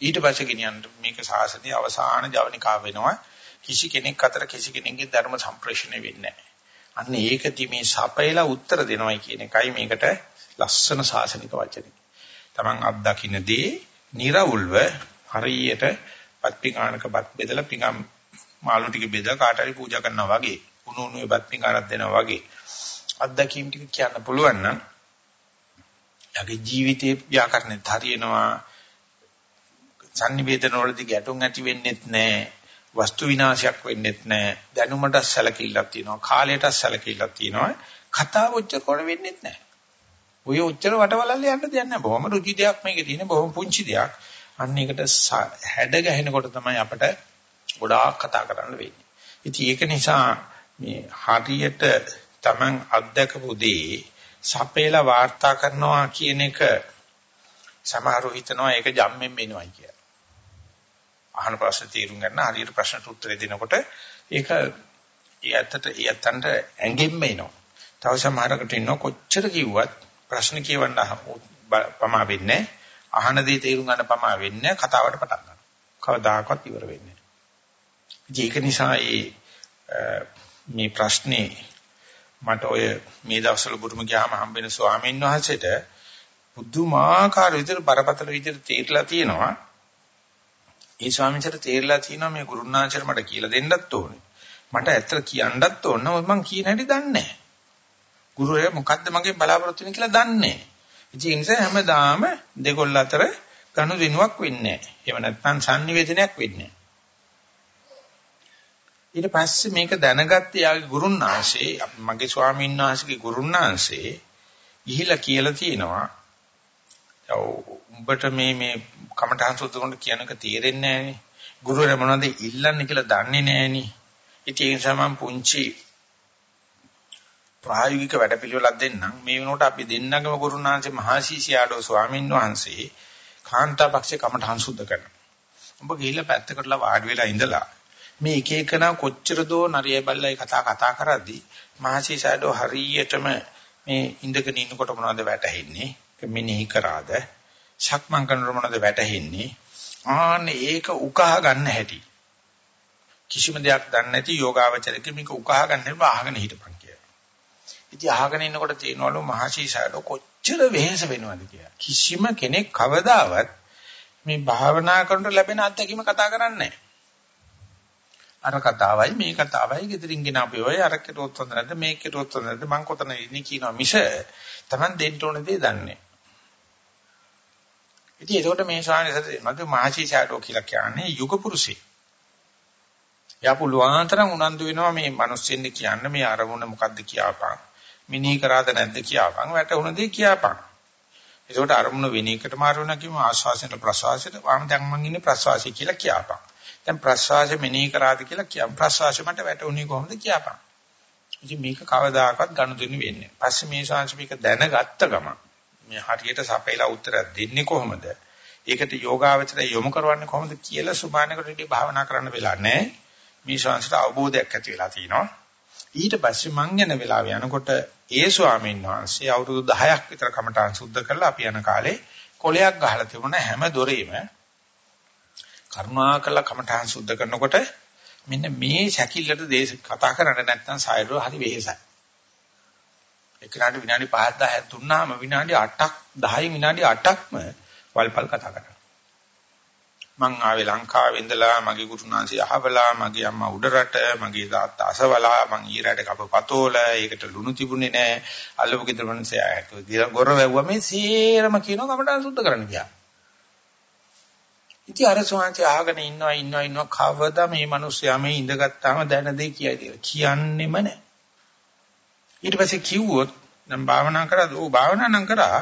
ඊට පස්සේ ගෙනියන්න මේක සාසනයේ අවසාන ජවනිකා වෙනවා. කිසි කෙනෙක් අතර කිසි කෙනෙක්ගේ ධර්ම සම්ප්‍රේෂණය වෙන්නේ නැහැ. අන්න ඒකදී මේ සපයලා උත්තර දෙනවයි කියන එකයි මේකට ලස්සන සාසනික වචනේ. Taman අත්දකින්නදී निराවුල්ව හරියට පත් පිඟානක බත් බෙදලා පිඟම් මාළු ටික බෙදලා කාට හරි පූජා කරනවා වගේ උණු උණුවේ බත් පිඟානක් දෙනවා වගේ. අත්දැකීම් ටික කියන්න පුළුවන් නම් යගේ ජීවිතේ ව්‍යාකරණෙත් හරියනවා. sannivedana වලදී ගැටුම් ඇති වෙන්නෙත් නැහැ වස්තු විනාශයක් වෙන්නෙත් නැහැ දැනුමට සැලකිල්ලක් තියෙනවා. කාලයට සැලකිල්ලක් තියෙනවා. කතාව ඔච්චර කොන වෙන්නෙත් නැහැ ඔය ඔච්චර වටවලල්ල යන්න දෙයක් නැහැ බොහොම රුචි දෙයක් මේකේ තියෙන බොහොම පුංචි දෙයක්. අන්න ඒකට හැඩ ගැහෙනකොට තමයි අපිට ගොඩාක් කතා කරන්න වෙන්නේ. ඉතින් ඒක නිසා මේ හරියට Taman අත්දකපු දේ සපේලා වාර්තා කරනවා කියන එක සමහරව හිතනවා ඒක ජම්මෙන් වෙනවයි කියලා. අහන ප්‍රශ්න තීරුම් ගන්න හරියට ප්‍රශ්නට උත්තර දෙනකොට ඒක ඒ ඇත්තට ඒ ඇත්තන්ට ඇඟෙන්න එනවා. තව සමහරකට ඉන්නව කොච්චර කිව්වත් ප්‍රශ්න කියවන්න පමා වෙන්නේ අහන දේ තේරුම් ගන්න පමා වෙන්නේ කතාවට පටන් ගන්නවා. කවදාකවත් ඉවර වෙන්නේ නැහැ. ඒක නිසා මේ ප්‍රශ්නේ මට ඔය මේ දවස්වල බුරුම ගියාම හම්බෙන ස්වාමීන් වහන්සේට බුදුමාකාර විදිහට බරපතල විදිහට තේරලා තියෙනවා. ඒ ස්වාමීන්චර තේරලා තියෙනවා මේ ගුරුනාචර මට කියලා දෙන්නත් ඕනේ. මට ඇත්තට කියන්නත් ඕන මම කියන හැටි දන්නේ නැහැ. ගුරුවරයා මොකද්ද මගේ බලාපොරොත්තු වෙන්නේ කියලා දන්නේ නැහැ. ඒ නිසා හැමදාම දෙකොල්ල අතර ගනුදෙනුවක් වෙන්නේ නැහැ. එහෙම නැත්නම් sannivedanayak වෙන්නේ නැහැ. ඊට පස්සේ මේක දැනගත්ත යාගේ ගුරුන්නාංශේ මගේ ස්වාමීන් වහන්සේගේ ගුරුන්නාංශේ ගිහිලා කියලා තියෙනවා. උඹට මේ මේ කමඨහං සුද්ධ කොට කියනක තේරෙන්නේ නැහනේ. ගුරුවරයා මොනවද ඉල්ලන්නේ කියලා දන්නේ නැහනේ. ඉතින් ඒ නිසා මම පුංචි ප්‍රායෝගික වැඩපිළිවෙලක් දෙන්නම්. මේ වෙනකොට අපි දෙන්නගම ගුරුනාංශේ මහසීසියාඩෝ ස්වාමීන් වහන්සේ කාන්තාපක්ෂේ කමඨහං සුද්ධ කරනවා. උඹ ගිහිල්ලා පැත්තකටලා වාඩි වෙලා ඉඳලා මේ එක එකනා කොච්චර දෝ නරිය බල්ලයි කතා කතා කරද්දී මහසීසඩෝ හරියටම මේ ඉඳගෙන ඉන්නකොට මොනවද වැටහෙන්නේ මෙනෙහි කරාද ශක්මන් කරනකොට මොනවද වැටහෙන්නේ ආන්න ඒක උකහා ගන්න හැටි කිසිම දෙයක් දන්නේ නැති යෝගාවචරක මේක උකහා ගන්න බෑ අහගෙන හිටපන් කියලා. ඉතින් අහගෙන ඉන්නකොට තේනවලු මහසීසඩෝ කොච්චර වෙහෙස වෙනවද කියලා. කිසිම කෙනෙක් කවදාවත් මේ භාවනා කරනකොට ලැබෙන අත්දැකීම කතා කරන්නේ නැහැ. අර කතාවයි මේ කතාවයි gedirin ගෙන අපි ඔය අර කෙරුවොත් හොඳ නැද්ද මේක කෙරුවොත් හොඳ නැද්ද මං කොතන ඉන්නේ කියනවා මිස Taman දෙන්න ඕන දේ දන්නේ. ඉතින් ඒකට මේ ශානසත මගේ මහචී ෂැඩෝ කියලා කියන්නේ යුග පුරුෂේ. යා පුළුවන් තරම් උනන්දු වෙනවා මේ මිනිස්සුන් කියන්නේ මේ අරමුණ මොකද්ද කියපාන්. මිනී කරාද නැද්ද කියපාන් වැටුණ දේ කියපාන්. ඒකට අරමුණ වෙන එකට මාරු වෙනවා කියමු ආශ්වාසයට ප්‍රශ්වාසයට වම් දැන් මං ඉන්නේ ප්‍රශ්වාසය කියලා කියපාන්. දැන් ප්‍රසවාසය මෙනෙහි කරාද කියලා කියම් ප්‍රසවාසය මට වැටුනේ කොහොමද කියපන්. ඉතින් මේක කවදාකවත් ගනුදෙනු වෙන්නේ නැහැ. පස්සේ මේ ශාංශ මේක දැනගත්ත ගම මේ හරියට සපේලා උත්තරයක් දෙන්නේ කොහොමද? ඒකට යෝගාවචරය යොමු කරවන්නේ කොහොමද කියලා සුමානකට ඉඳි භාවනා කරන්න වෙලා නැහැ. මේ ශාංශට අවබෝධයක් ඇති වෙලා තිනවා. ඊට පස්සේ මං යන වෙලාව යනකොට ඒ ස්වාමීන් වහන්සේ අවුරුදු 10ක් විතර කමටහන් සුද්ධ කරලා අපි යන කාලේ කොලයක් ගහලා තිබුණා හැම දොරේම කරුණාකරලා කමඨාන් සුද්ධ කරනකොට මෙන්න මේ සැකිල්ලට දේශ කතා කරන්න නැත්නම් සායරෝ හරි වෙහෙසයි. එක්කනට විනාඩි 5ක් 10ක් දුන්නාම විනාඩි 8ක් 10 විනාඩි 8ක්ම වල්පල් කතා කරනවා. මං ආවේ ලංකාවේ ඉඳලා මගේ ගුරුනාන්සේ අහවලා මගේ අම්මා උඩරට මගේ තාත්තා අසවලා මං ඊරට කපපතෝල ඒකට ලුණු තිබුණේ නැහැ අල්ලපු ගෙදර මිනිස්සේ ගොර වැව්වා මේ සීරම කියනවා කමටහන් සුද්ධ කරන්න ගියා ඉතින් අර සෝන්සේ ආගෙන ඉන්නවා ඉන්නවා ඉන්නවා. කවදා මේ මිනිස්සයා මේ ඉඳගත්තාම දැන දෙයි කියයි කියලා. කියන්නෙම නැහැ ඊට පස්සේ කිව්වොත් නම් භාවනා කරාද ඕ භාවනා නම් කරා.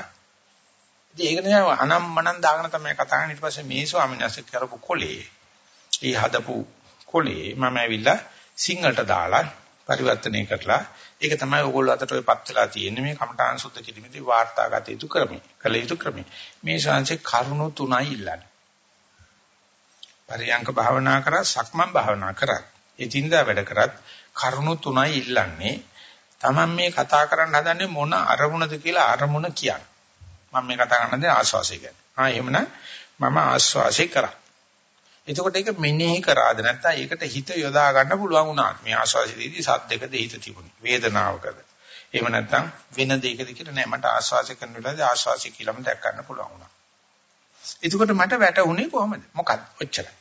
ඉතින් ඒක නිසා අනම්මනම් දාගෙන තමයි කතා කරන්නේ. ඊට පස්සේ මේ ස්වාමීන් වහන්සේ කරපු කොලේ ඒ හදපු කොලේ මම ඇවිල්ලා සිංහලට දාලා පරිවර්තනය කරලා ඒක තමයි ඕගොල්ලෝ අතට ඔය පත් වෙලා තියෙන්නේ මේ කමඨාන් සුද්ධ කිරීමේදී වාර්තාගත යුතු ක්‍රමය කළ යුතු ක්‍රමය. මේ ශාංශේ කරුණු තුනයි ඉල්ලන්නේ. පරියංක භාවනා කරා සක්මන් භාවනා කරා එදිනදා වැඩ කරත් කරුණු තුනයි ඉල්ලන්නේ Taman මේ කතා කරන්න හදන්නේ මොන අරමුණද කියලා අරමුණ කියන්නේ මම මේ කතා කරන්නේ ආස්වාසය ගැන. ආ එහෙමනම් මම ආස්වාසය කරා. එතකොට ඒක මෙනෙහි කරාද නැත්නම් ඒකට හිත යොදා ගන්න පුළුවන් වුණා. මේ ආස්වාසයේදී සද්දකද හිත තිබුණේ. වේදනාවකද. එහෙම නැත්නම් වෙන දෙයකද කියලා නෑ මට ආස්වාසය කරන වෙලාවේදී ආස්වාසය කියලාම දැක් ගන්න පුළුවන් වුණා. එතකොට මට වැටුනේ කොහමද? මොකක්ද? ඔච්චරයි.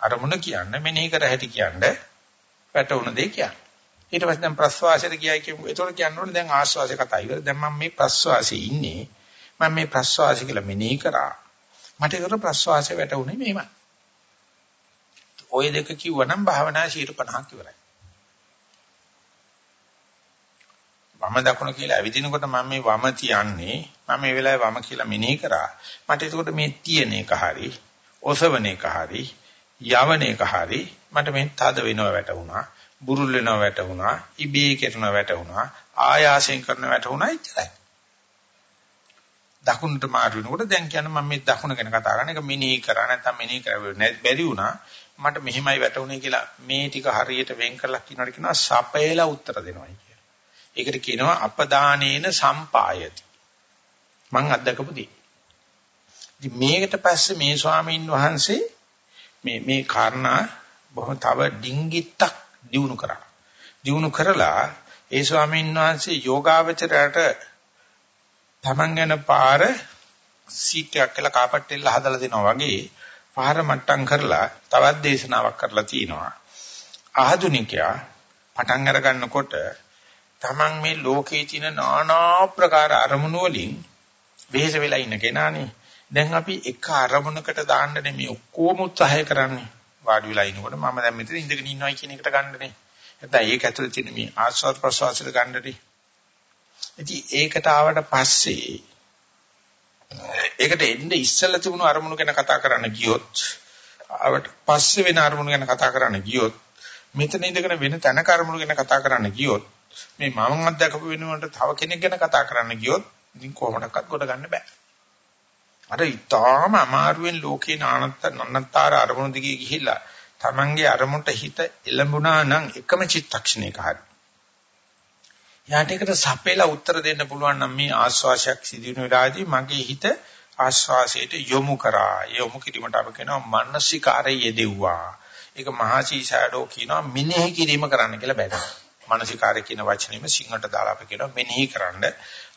අරමුණ කියන්නේ මෙනෙහි කර හැටි කියන්නේ වැටුණ දෙය කියන්නේ. ඊට පස්සේ දැන් ප්‍රස්වාසයට ගියයි කියමු. ඒතකොට කියන්න ඕනේ දැන් ආස්වාසය කතා ඉවර. දැන් මම මේ ප්‍රස්වාසයේ ඉන්නේ. මම මේ ප්‍රස්වාසය කියලා මෙනෙහි කරා. මට ඒතර ප්‍රස්වාසය වැටුනේ මෙහෙමයි. ওই දෙක කිව්වනම් භාවනා 50ක් ඉවරයි. වම දකුණ කියලා ඇවිදිනකොට මම මේ වම තියන්නේ මම මේ වෙලාවේ වම කියලා මෙනෙහි කරා. මට ඒකට මේ තියෙන එක හරි, ඔසවන එක හරි, යවන එක හරි මට මේ තද වෙනව වැටුණා. බුරුල් වෙනව වැටුණා, ඉබේ කෙරෙනව වැටුණා, ආයාසයෙන් කරන වැටුණා ඉච්චරයි. දකුණට මාරු වෙනකොට දැන් කියන්නේ මම මේ දකුණ ගැන කතා කරන එක මිනී කරා නැත්නම් මිනී කරවෙන්නේ බැරි වුණා. මට මෙහිමයි වැටුනේ කියලා මේ ටික හරියට වෙන් කරලා කියනවාට කියනවා සපේලා උත්තර දෙනවායි කියලා. ඒකට කියනවා අපදානේන සම්පායති. මං අත්දකපු දේ. ඉතින් මේකට පස්සේ මේ ස්වාමීන් වහන්සේ මේ මේ කාරණා බොහොම තව ඩිංගිත්තක් දිනු කරා. දිනු කරලා ඒ ස්වාමීන් වහන්සේ යෝගාවචරයට තමන් යන පාර සීට් එකක් කියලා කාපට්ටෙල්ල හදලා දෙනවා වගේ පාර මට්ටම් කරලා තවත් දේශනාවක් කරලා තිනවා. ආධුනිකයා පටන් අර ගන්නකොට තමන් මේ ලෝකේ තියෙන নানা ප්‍රකාර අරමුණු වලින් වෙහෙස වෙලා ඉන්න කෙනානේ. දැන් අපි එක අරමුණකට දාන්න මේ ඔක්කොම උත්සාහය කරන්නේ. වාඩි වෙලා ඉනකොට මම දැන් මෙතන ඉඳගෙන ඉන්නවා කියන එකට ගන්නනේ. නැත්නම් ඒක ඇතුලේ තියෙන මේ ආස්වාද ප්‍රසවාසයට ගන්නනේ. ඉතින් ඒකට ආවට පස්සේ ඒකට එන්න ඉස්සෙල්ලා තිබුණු අරමුණු ගැන කතා කරන්න ගියොත් ආවට පස්සේ වෙන අරමුණු ගැන කතා කරන්න ගියොත් මෙතන ඉඳගෙන වෙන තැනක අරමුණු ගැන කතා කරන්න ගියොත් මේ මම අත්දකපු වෙනුවට තව කෙනෙක් ගැන කතා කරන්න ගියොත් ඉතින් කොහොමඩක්වත් ගොඩ ගන්න බෑ. අර ඊටාම අමාරුවෙන් ලෝකේ නානත්ත නන්නතර අරමුණු දිගේ ගිහිල්ලා Tamange අරමුණට හිත එළඹුණා නම් එකම චිත්තක්ෂණයක හරි. යාට එකට සපේලා උත්තර දෙන්න පුළුවන් නම් මේ ආස්වාසයක් සිදුවෙන වෙලාවේදී මගේ හිත ආස්වාසයට යොමු කරා. යොමු කිරීමට අප කියනවා මානසිකාරය යෙදෙව්වා. ඒක මහසී ෂැඩෝ කියනවා මිනෙහි කිරීම කරන්න කියලා බැලුවා. මානසිකාරය කියන වචනේම සිංහට දාලා අපි කියනවා මෙනෙහි කරන්න.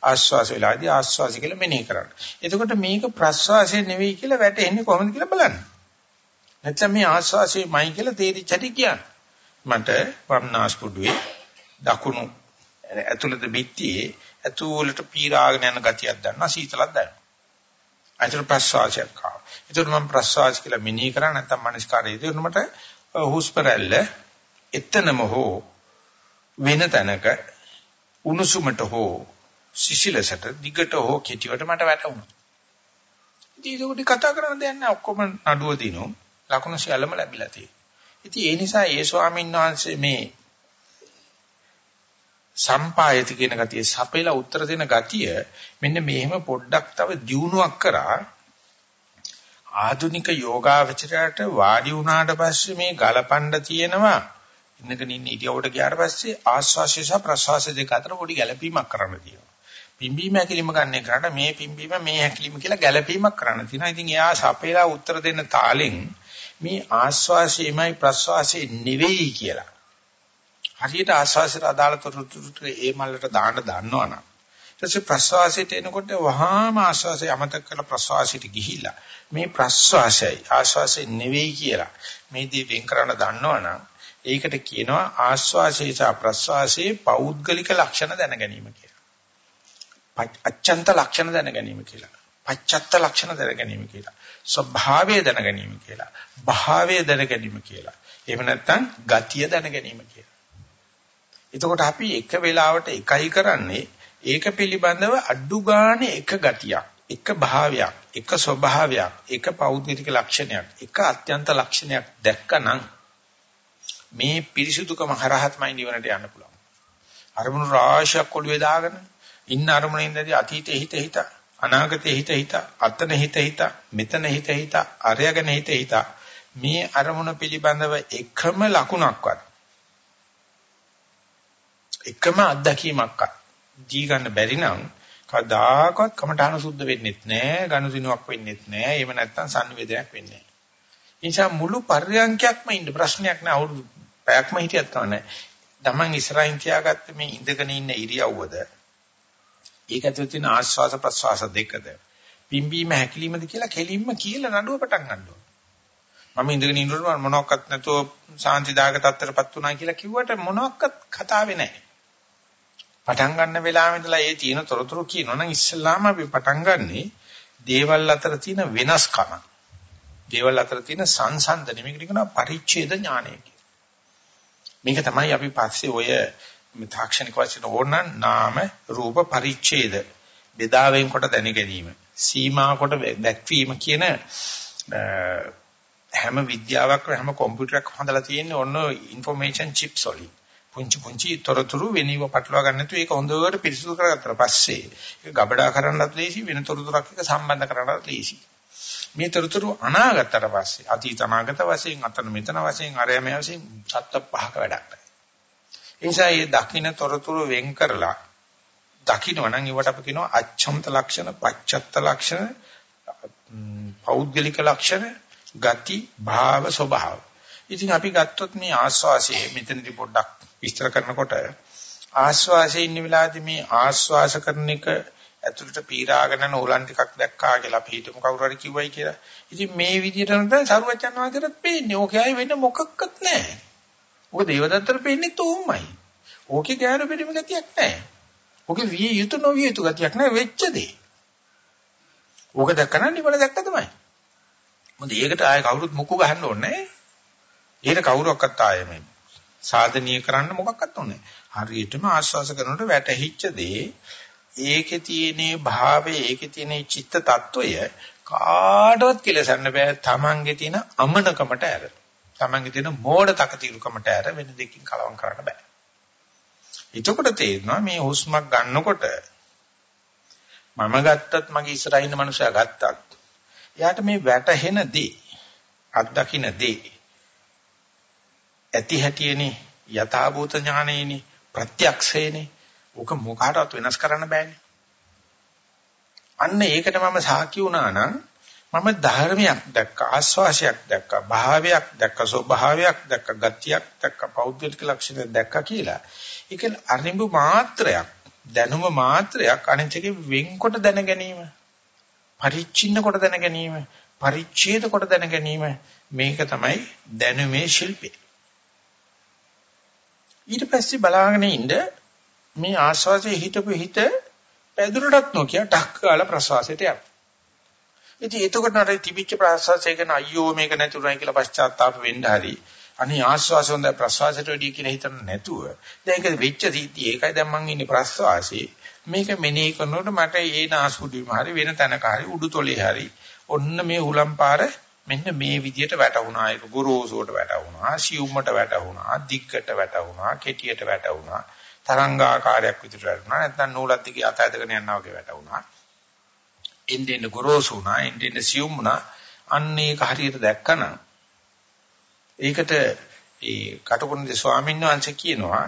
ආස්වාස වෙලාදී ආස්වාස කියලා මෙනෙහි කරන්න. එතකොට මේක ප්‍රස්වාසය නෙවෙයි කියලා වැටෙන්නේ කොහොමද කියලා බලන්න. නැත්නම් මේ ආස්වාසයමයි කියලා තේරිච්ච හැටි කියන්න. මට වම්නාස්පුඩුවේ දකුණු ඇතුළත බිත්තියේ ඇතුළට පීරාගෙන යන ගතියක් දැනනවා සීතලක් දැනෙනවා. අතර ප්‍රස්වාසයක් ආවා. ඒතර මම ප්‍රස්වාස කියලා මෙනෙහි කරා නැත්නම් මනස්කාරය දෙන්නමට හුස්ම රැල්ල එතනම හෝ වෙන තැනක උණුසුමට හෝ සිසිලසට දිගට හෝ කෙටිවට මට වැටුණා. ඉතින් ඒක කතා කරන්න දෙයක් නැහැ. ඔක්කොම නඩුව දිනු. ලකුණු සියල්ලම ලැබිලා තියෙනවා. ඉතින් ඒ නිසා ඒ ස්වාමීන් වහන්සේ මේ සම්පායති කියන ගතිය සපේලා උත්තර දෙන ගතිය මෙන්න මෙහෙම පොඩ්ඩක් තව දියුණුවක් කරා. ආධුනික යෝගාවචරයට වාඩි වුණාට පස්සේ මේ ගලපණ්ඩ තියෙනවා. ඉන්නකන් ඉන්න ඉතිවට ගියාට පස්සේ ආස්වාසය සහ ප්‍රස්වාසය දෙක අතර පොඩි ගැළපීමක් කරන්න තියෙනවා. පිම්බීම හැකිලිම ගන්න එකට මේ පිම්බීම මේ හැකිලිම කියලා ගැළපීමක් කරන්න තියෙනවා. ඉතින් එයා සපේලා උත්තර දෙන්න තාලෙන් මේ ආස්වාසයමයි ප්‍රස්වාසය නෙවෙයි කියලා. හරියට ආස්වාසයට අදාළ තොරතුරු ඒ මල්ලට දාන්න දන්නවනම් ඊට පස්සේ ප්‍රස්වාසයට එනකොට වහාම ආස්වාසය අමතක කරලා ප්‍රස්වාසයට ගිහිලා මේ ප්‍රස්වාසයයි ආස්වාසය නෙවෙයි කියලා මේ දේ වෙන් කරන්න දන්නවනම් ඒකට කියනවා ආස්වාසයේ සහ ප්‍රස්වාසයේ පෞද්ගලික ලක්ෂණ දැන ගැනීම කියලා. අච්ඡන්ත ලක්ෂණ දැන ගැනීම කියලා. පච්චත්ත ලක්ෂණ දැන ගැනීම කියලා. ස්වභාවය දැන ගැනීම කියලා. භාවය දැන ගැනීම කියලා. එහෙම නැත්නම් ගතිය දැන ගැනීම කියලා. එතකොට අපි එක වෙලාවට එකයි කරන්නේ ඒක පිළිබඳව අඩු ගානේ එක ගතියක්, එක භාවයක්, එක ස්වභාවයක්, එක පෞද්ගලික ලක්ෂණයක්, එක අත්‍යන්ත ලක්ෂණයක් දැක්කනම් මේ පිරිසුදුකම හරහත්මයි නිවනට යන්න පුළුවන්. අරමුණු රාශියක් ඔළුවේ දාගෙන ඉන්න අරමුණේ ඉඳදී අතීතේ හිත හිත අනාගතේ හිත හිත අතන හිත හිත මෙතන හිත හිත අරයගෙන හිත හිත මේ අරමුණ පිළිබඳව එකම ලකුණක්වත් එකම අත්දැකීමක්වත් දී ගන්න බැරි නම් කවදාකවත් කමඨාන සුද්ධ වෙන්නෙත් නෑ ගනුසිනුවක් වෙන්නෙත් නෑ එහෙම නැත්නම් sannivedanayak වෙන්නේ නෑ. ඒ නිසා මුළු පර්යංකයක්ම ඉන්න ප්‍රශ්නයක් නෑ අවුරුදු පැයක්ම හිටියත් කවන්නේ. තමන් ඉස්සරහින් තියාගත්ත මේ ඉඳගෙන ඉන්න ඉරියව්වද ඒක ඇතුළේ තියෙන ආශ්වාස ප්‍රශ්වාස දෙකද පිම්බීම හැකිලීමද කියලා කෙලින්ම කියලා නඩුව පටන් ගන්නවා. මම ඉඳගෙන ඉන්නකොට මොනවත් නැතුව සාන්තිදායක තත්ත්වයටපත් වුණා කියලා කිව්වට මොනවත් කතාවේ නැහැ. පටන් ගන්න වෙලාවෙ ඉඳලා ඒ තියෙන තොරතුරු කියනවනම් ඉස්සෙල්ලාම අපි පටන් ගන්නෙ දේවල් අතර තියෙන වෙනස්කම. දේවල් අතර තියෙන සංසන්දනය මේකට කියනවා පරිච්ඡේද ඥානය මේක තමයි අපි පස්සේ ඔය මේ තාක්ෂණික වශයෙන් ඕනනම් නාම රූප පරිච්ඡේද බෙදා වෙන්කොට දැන ගැනීම සීමා කොට දැක්වීම කියන හැම විද්‍යාවක් හැම කම්පියුටරයක් හදලා තියෙන්නේ ඔන්න ইনফෝමේෂන් චිප්ස් වලින්. පුංචි පුංචි තොරතුරු වෙනීව පටලවා ගන්න නැතුව ඒක හොඳට පිරිසිදු කරගත්තා පස්සේ ඒක ගබඩා කරන්නත් ලේසි වෙන තොරතුරක් එක්ක සම්බන්ධ කරන්නත් ලේසි. මේ තොරතුරු අනාගතතර පස්සේ අතීත අනාගත වශයෙන් අතන මෙතන වශයෙන් අරයම වශයෙන් සත්‍ය පහක වැඩක් නැහැ. නිසා මේ දකින්න තොරතුරු වෙන් කරලා දකින්න නම් ඒවට අපි කියනවා අච්ඡන්ත ලක්ෂණ පච්චත්ත ලක්ෂණ පෞද්ගලික ලක්ෂණ ගති භාව ස්වභාව ඉතින් අපි ගත්තොත් මේ ආස්වාසයේ මෙතනදී පොඩ්ඩක් විස්තර කරනකොට ආස්වාසයේ ඉන්න වෙලාවේදී මේ ආස්වාස කරන එක ඇතුළට පීරාගෙන නෝලන් ටිකක් දැක්කා කියලා අපි හිතමු කවුරු හරි කිව්වයි කියලා. ඉතින් මේ විදිහට නම් සරුවචන් වහන්සේට පේන්නේ. ඕකයි වෙන මොකක්වත් නැහැ. ඕක දේවදත්තට පේන්නේ තෝමයි. ඕකේ ගැහැණු පිළිම ගතියක් නැහැ. ඕකේ විය යුතු නොවිය යුතු ගතියක් නැහැ වෙච්ච දේ. ඕක දැක්කම නිවන දැක්ක තමයි. මොකද ඒකට ආයේ කවුරුත් මුක්කු ගහන්න ඕනේ නැහැ. ඒකට කවුරක්වත් ආයේ මේ සාධනීය කරන්න මොකක්වත් ඕනේ. හරියටම ආස්වාස කරනකොට වැටහිච්ච දේ ඒකේ තියෙන භාවය ඒකේ තියෙන චිත්ත tattවය කාටවත් කෙලසන්න බෑ. Tamange තියෙන අමනකමට ඇර. Tamange තියෙන මෝඩ තකතිරුකමට ඇර වෙන දෙකින් කලවම් කරන්න බෑ. එතකොට තේරෙනවා මේ හුස්මක් ගන්නකොට මම ගත්තත් මගේ ඉස්සරහින් ඉන්න මනුස්සයා ගත්තත් එයාට මේ වැටහෙන දේ අත්දකින්න දේ ඇති හැටියනේ යථාභූත ඥානෙනේ ප්‍රත්‍යක්ෂේනේ ඕක මොකකටවත් වෙනස් කරන්න බෑනේ අන්න ඒකට මම සාකි වුණා නම් මම ධර්මයක් දැක්ක ආස්වාසයක් දැක්ක භාවයක් දැක්ක ස්වභාවයක් දැක්ක ගතියක් දැක්ක පෞද්ගලික ලක්ෂණ දැක්ක කියලා ඒක අරිඹු මාත්‍රයක් දැනුම මාත්‍රයක් අනිත් එකේ වෙන්කොට දැන ගැනීම පරිච්ඡින්න කොට දැන ගැනීම පරිච්ඡේද කොට දැන ගැනීම මේක තමයි දැනුමේ ශිල්පේ ඊට පස්සේ බලාගෙන ඉන්න මේ ආස්වාසයේ හිතපු හිත පැදුරටත් නොකිය ටක් කාලා ප්‍රසවාසයට යනවා. ඉතින් එතකොට නට තිබිච්ච ප්‍රසවාසය ගැන අයියෝ මේක නැතුණයි කියලා පශ්චාත්තාප වෙන්න හරි. අනේ ආස්වාස හොඳ ප්‍රසවාසයට වැඩි කියලා හිතන්න නැතුව දැන් ඒක වෙච්ච සීටි ඒකයි දැන් මං ඉන්නේ ප්‍රසවාසයේ. මේක මෙනෙහි කරනකොට මට ඒ නාස්පුඩුවේම හරි වෙන තැනක හරි උඩුතොලේ හරි ඔන්න මේ උලම් පාර මෙන්න මේ විදියට වැටුණා ඒක ගොරෝසුවට වැටුණා සියුම්මට වැටුණා දිග්ගට වැටුණා කෙටියට වැටුණා තරංගාකාරයක් විදියට වැටුණා නැත්නම් නූලක් දිගේ අත ඇදගෙන යනවා වගේ වැටුණා ඉන්දියන් ගොරෝසු වුණා ඉන්දියන් සියුම් වුණා අන්න ඒක හරියට දැක්කනම් ඒකට ඒ කටුකුරුන්ගේ ස්වාමීන් වහන්සේ කියනවා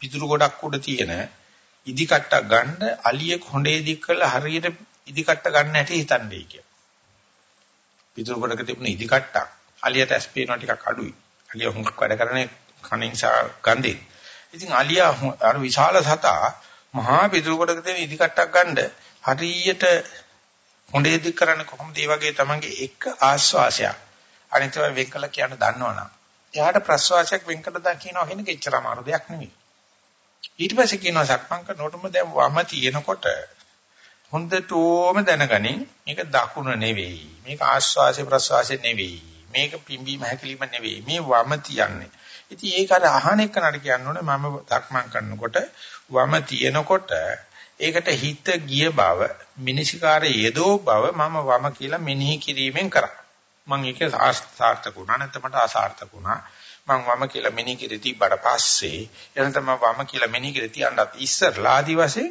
පිටුරු ගොඩක් උඩ තියෙන ඉදි කට්ටක් ගන්න අලියෙක් හොඬේ දික් කරලා හරියට ඉදි කට්ට ගන්න හැටි හිතන්නේ කියලා පිටුරු කොටක තිබුණ ඉදි කට්ටක්. අලියට ඇස් පේනවා ටිකක් අඩුයි. අලිය හුඟක් වැඩ කරන්නේ කණෙන් සහ ගඳෙන්. ඉතින් අලියා අර විශාල සතා මහා පිටු කොටක තියෙන ඉදි කට්ටක් ගන්න හරියට හොඬේ දික් කරන්නේ කොහොමද? ඒ වගේ තමන්ගේ එක ආස්වාසයක් අනිතව වෙන් කළ කියන දන්නවනම්. එයාට ප්‍රස්වාසයක් වෙන් කළ දා කියනවා කියන එක එච්චර අමාරු දෙයක් නෙවෙයි ඊට පස්සේ කියනවා සක්මන් කරනකොටම දැන් වම තියෙනකොට හොඳටම දැනගනින්. මේක දකුණ නෙවෙයි. මේක ආස්වාසේ ප්‍රස්වාසේ නෙවෙයි. මේක පිම්බීම හැකිලිම නෙවෙයි. මේ වම තියන්නේ. ඉතින් ඒක අර අහන එක නඩ කියන්න ඕනේ. මම සක්මන් කරනකොට වම තියෙනකොට ඒකට හිත ගිය බව මිනිසිකාරයේ යෙදෝ බව මම වම කියලා මෙනෙහි කිරීමෙන් කරා. මම ඒක සාර්ථක වුණා නැත්නම් මට අසාර්ථක වුණා. මම වම කියලා මෙනෙහි කිරී තිබ්බට පස්සේ එනතම වම කියලා මෙනෙහි කිරී තියන්නත් ඉස්සරලා ආදි වශයෙන්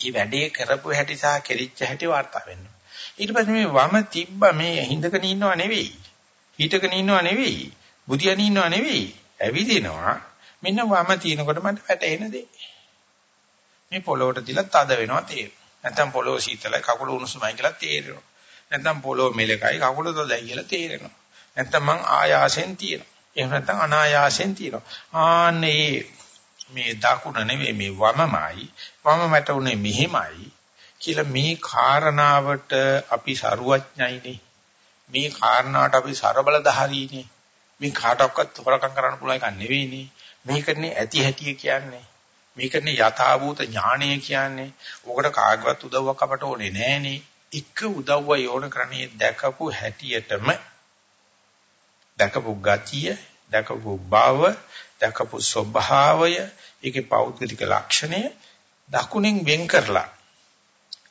මේ වැඩේ කරපු හැටි සහ කෙරිච්ච හැටි වාර්තා වෙනවා. ඊට පස්සේ මේ වම තිබ්බ මේ හිඳගෙන ඉන්නව නෙවෙයි. හිටගෙන ඉන්නව නෙවෙයි. බුදියන ඉන්නව නෙවෙයි. ඇවිදිනවා. මෙන්න වම තිනකොට මට වැටෙන දේ. මේ පොළොවට තියලා තද වෙනවා තේරෙනවා. නැත්නම් පොළොව සීතලයි කකුල උණුසුමයි කියලා තේරෙනවා. නැත්නම් පොළොව මෙලකයි කකුල තදයි කියලා තේරෙනවා. නැත්නම් මං ආයාසෙන් තියෙනවා. එහෙම නැත්නම් අනායාසෙන් තියෙනවා. ආන්නේ මේ දකුණ නෙවෙයි මේ වමමයි. වම මට උනේ මෙහිමයි කියලා මේ කාරණාවට අපි සරුවඥයිනේ. මේ කාරණාවට අපි ਸਰබලධාරීනේ. මේ කාටවත් හොරකම් කරන්න පුළුවන් එකක් නෙවෙයිනේ. මේකනේ ඇති හැටිය කියන්නේ. මේකනේ යථාභූත ඥානය කියන්නේ. ඕකට කාගවත් උදව්වක් අපට ඕනේ නෑනේ. එක උදව්වයි ඕන කරන්නේ දැකපු හැටියටම දැකපු ගතිය, දැකපු බව, දැකපු ස්වභාවය, ඒකේ පෞද්ගලික ලක්ෂණය දකුණෙන් වෙන් කරලා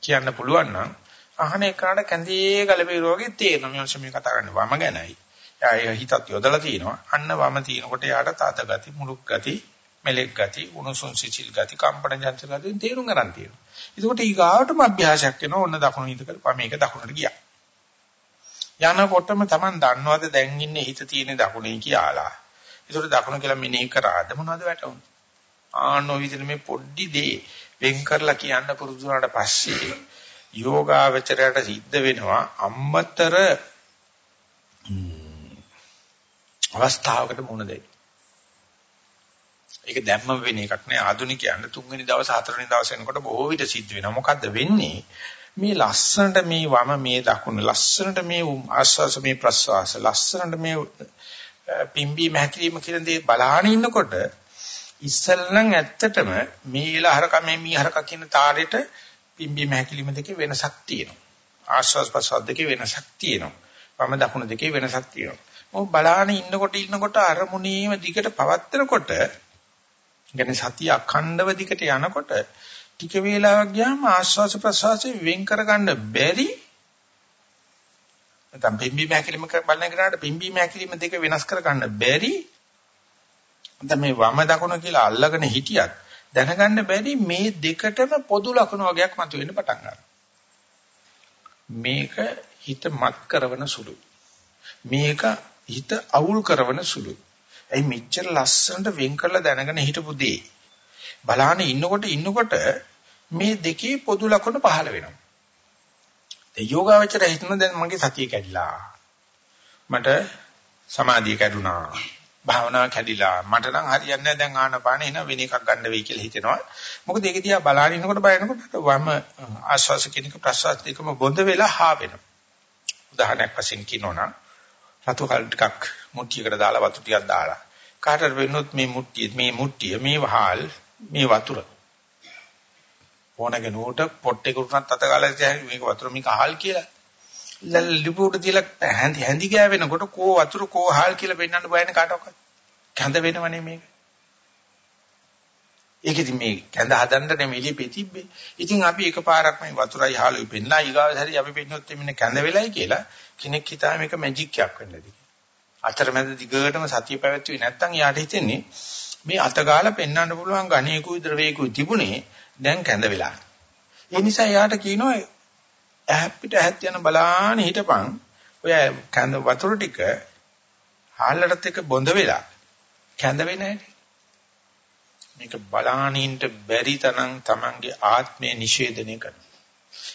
කියන්න පුළුවන් නම් අහන එකට කැඳේ ගලපේ රෝගේ තේරෙනවා. මේ මේ කතා කරන්නේ වම ගැනයි. එයා හිතත් යොදලා තිනවා. අන්න වම තිනකොට යාට තාත ගති, මුලුක් ගති, මෙලෙක් ගති, උණුසුම් සිසිල් ගති, කම්පන ජංශ ගති තේරුම් ගන්න තියෙනවා. ඒකට ඊගාවටම අභ්‍යාසයක් වෙනවා. ඔන්න දකුණු හිත කරපුවා මේක දකුණට ගියා. යනකොටම Taman දන්නවද දැන් ඉන්නේ හිත තියෙන දකුණේ කියලා. ඒකට දකුණ කියලා මෙනෙහි කරාද මොනවද වැටුනේ? ආනෝ විදිහට මේ පොඩ්ඩි දේ වෙන් කරලා කියන්න පුරුදු වුණාට පස්සේ යෝගාවචරයට සිද්ධ වෙනවා අම්මතර අවස්ථාවකට මුණ දෙයි. ඒක දැම්මම වෙන එකක් නෑ ආදුනිකයන් තුන්වෙනි දවස් හතරවෙනි දවස් වෙනකොට බොහෝ විට සිද්ධ වෙනවා. මොකද්ද වෙන්නේ? මේ ලස්සනට මේ වම මේ දකුණ ලස්සනට මේ ආස්වාස මේ ප්‍රස්වාස ලස්සනට මේ පිම්බීම හැකිලිම කියන දේ බලාගෙන ඉන්නකොට ඉස්සල්නම් ඇත්තටම මේ ඉලහරක මේ මීහරක කියන තාරෙට පිම්බීම හැකිලිම දෙකේ වෙනසක් තියෙනවා. ආස්වාස් ප්‍රස්වාස දෙකේ වෙනසක් තියෙනවා. වම දකුණ දෙකේ වෙනසක් තියෙනවා. මොකද බලාගෙන ඉන්නකොට ඉන්නකොට අරමුණීම දිගට පවත්තරකොට කියන්නේ සතිය අඛණ්ඩව දිගට යනකොට ටික වේලාවක් ගියාම ආස්වාස ප්‍රසවාසයෙන් වෙන් කරගන්න බැරි නැත්නම් පිම්බීම හැකිලිම බලන කෙනාට පිම්බීම හැකිලිම දෙක වෙනස් කරගන්න බැරි නැත්නම් මේ වම දකුණ කියලා අල්ලගෙන හිටියත් දැනගන්න බැරි මේ දෙකටම පොදු ලක්ෂණ වගේක් මතුවෙන්න පටන් ගන්නවා. මේක හිත මත් කරවන සුළු මේක හිත අවුල් කරවන සුළු ඇයි මෙච්චර ලස්සනට වෙන් කරලා දැනගෙන හිටපු දේ බලාන ඉන්නකොට ඉන්නකොට මේ දෙකේ පොදු ලක්ෂණ පහළ වෙනවා. ඒ යෝගාවචරය හිතන දැන් මගේ සතිය කැඩිලා. මට සමාධිය කැඩුනා. භාවනාව කැඩිලා. මට නම් හරියන්නේ නැහැ දැන් ආනපාන එන වෙන එකක් ගන්න වෙයි කියලා හිතෙනවා. මොකද ඒක දිහා බලාගෙන ඉන්නකොට බලනකොට වම ආශ්වාස කිනක ප්‍රශ්වාස දෙකම බොඳ වෙලා හා වෙනවා. උදාහරණයක් වශයෙන් කියනවනම් රතු කල් ටිකක් මුට්ටියකට දාලා වතු ටිකක් දාලා. කාටද වෙන්නොත් මේ මුට්ටිය මේ මුට්ටිය මේ වහල් මේ වතුර. ඕනගේ නෝට පොට්ටේ කුරුණත් අත ගාලා ඉතින් මේක වතුර මේක අහල් කියලා. ලිපුවට තියලා හැඳි හැඳි ගෑවෙනකොට කෝ වතුර කෝ අහල් කියලා පෙන්වන්න බයන්නේ කාටවත්. කැඳ වෙනවනේ මේක. ඒක ඉතින් මේ කැඳ හදන්න නෙමෙයි පිටිබ්බේ. ඉතින් අපි එකපාරක් මේ වතුරයි හාලුයි පෙන්නලා ඊගාව හැරි අපි පෙන්නොත් එන්නේ කැඳ වෙලයි කියලා. කෙනෙක් හිතා මේක මැජික් එකක් වෙන්න ඇති. අතරමැද දිගටම සතිය පැවැත්වුවේ නැත්නම් යාට හිතෙන්නේ මේ අතගාලා පෙන්වන්න පුළුවන් ඝණේකුයි ද්‍රවේකුයි තිබුණේ දැන් කැඳ වෙලා. ඒ නිසා යාට කියනවා ඇහත් පිට ඇහත් යන බලාන හිටපන් ඔය කැඳ වතුර ටික හාල්ලටත් එක බොඳ වෙලා කැඳ වෙන්නේ නැහැ. මේක බලානින්ට බැරි තරම් Tamange ආත්මය නිෂේධනය කරනවා.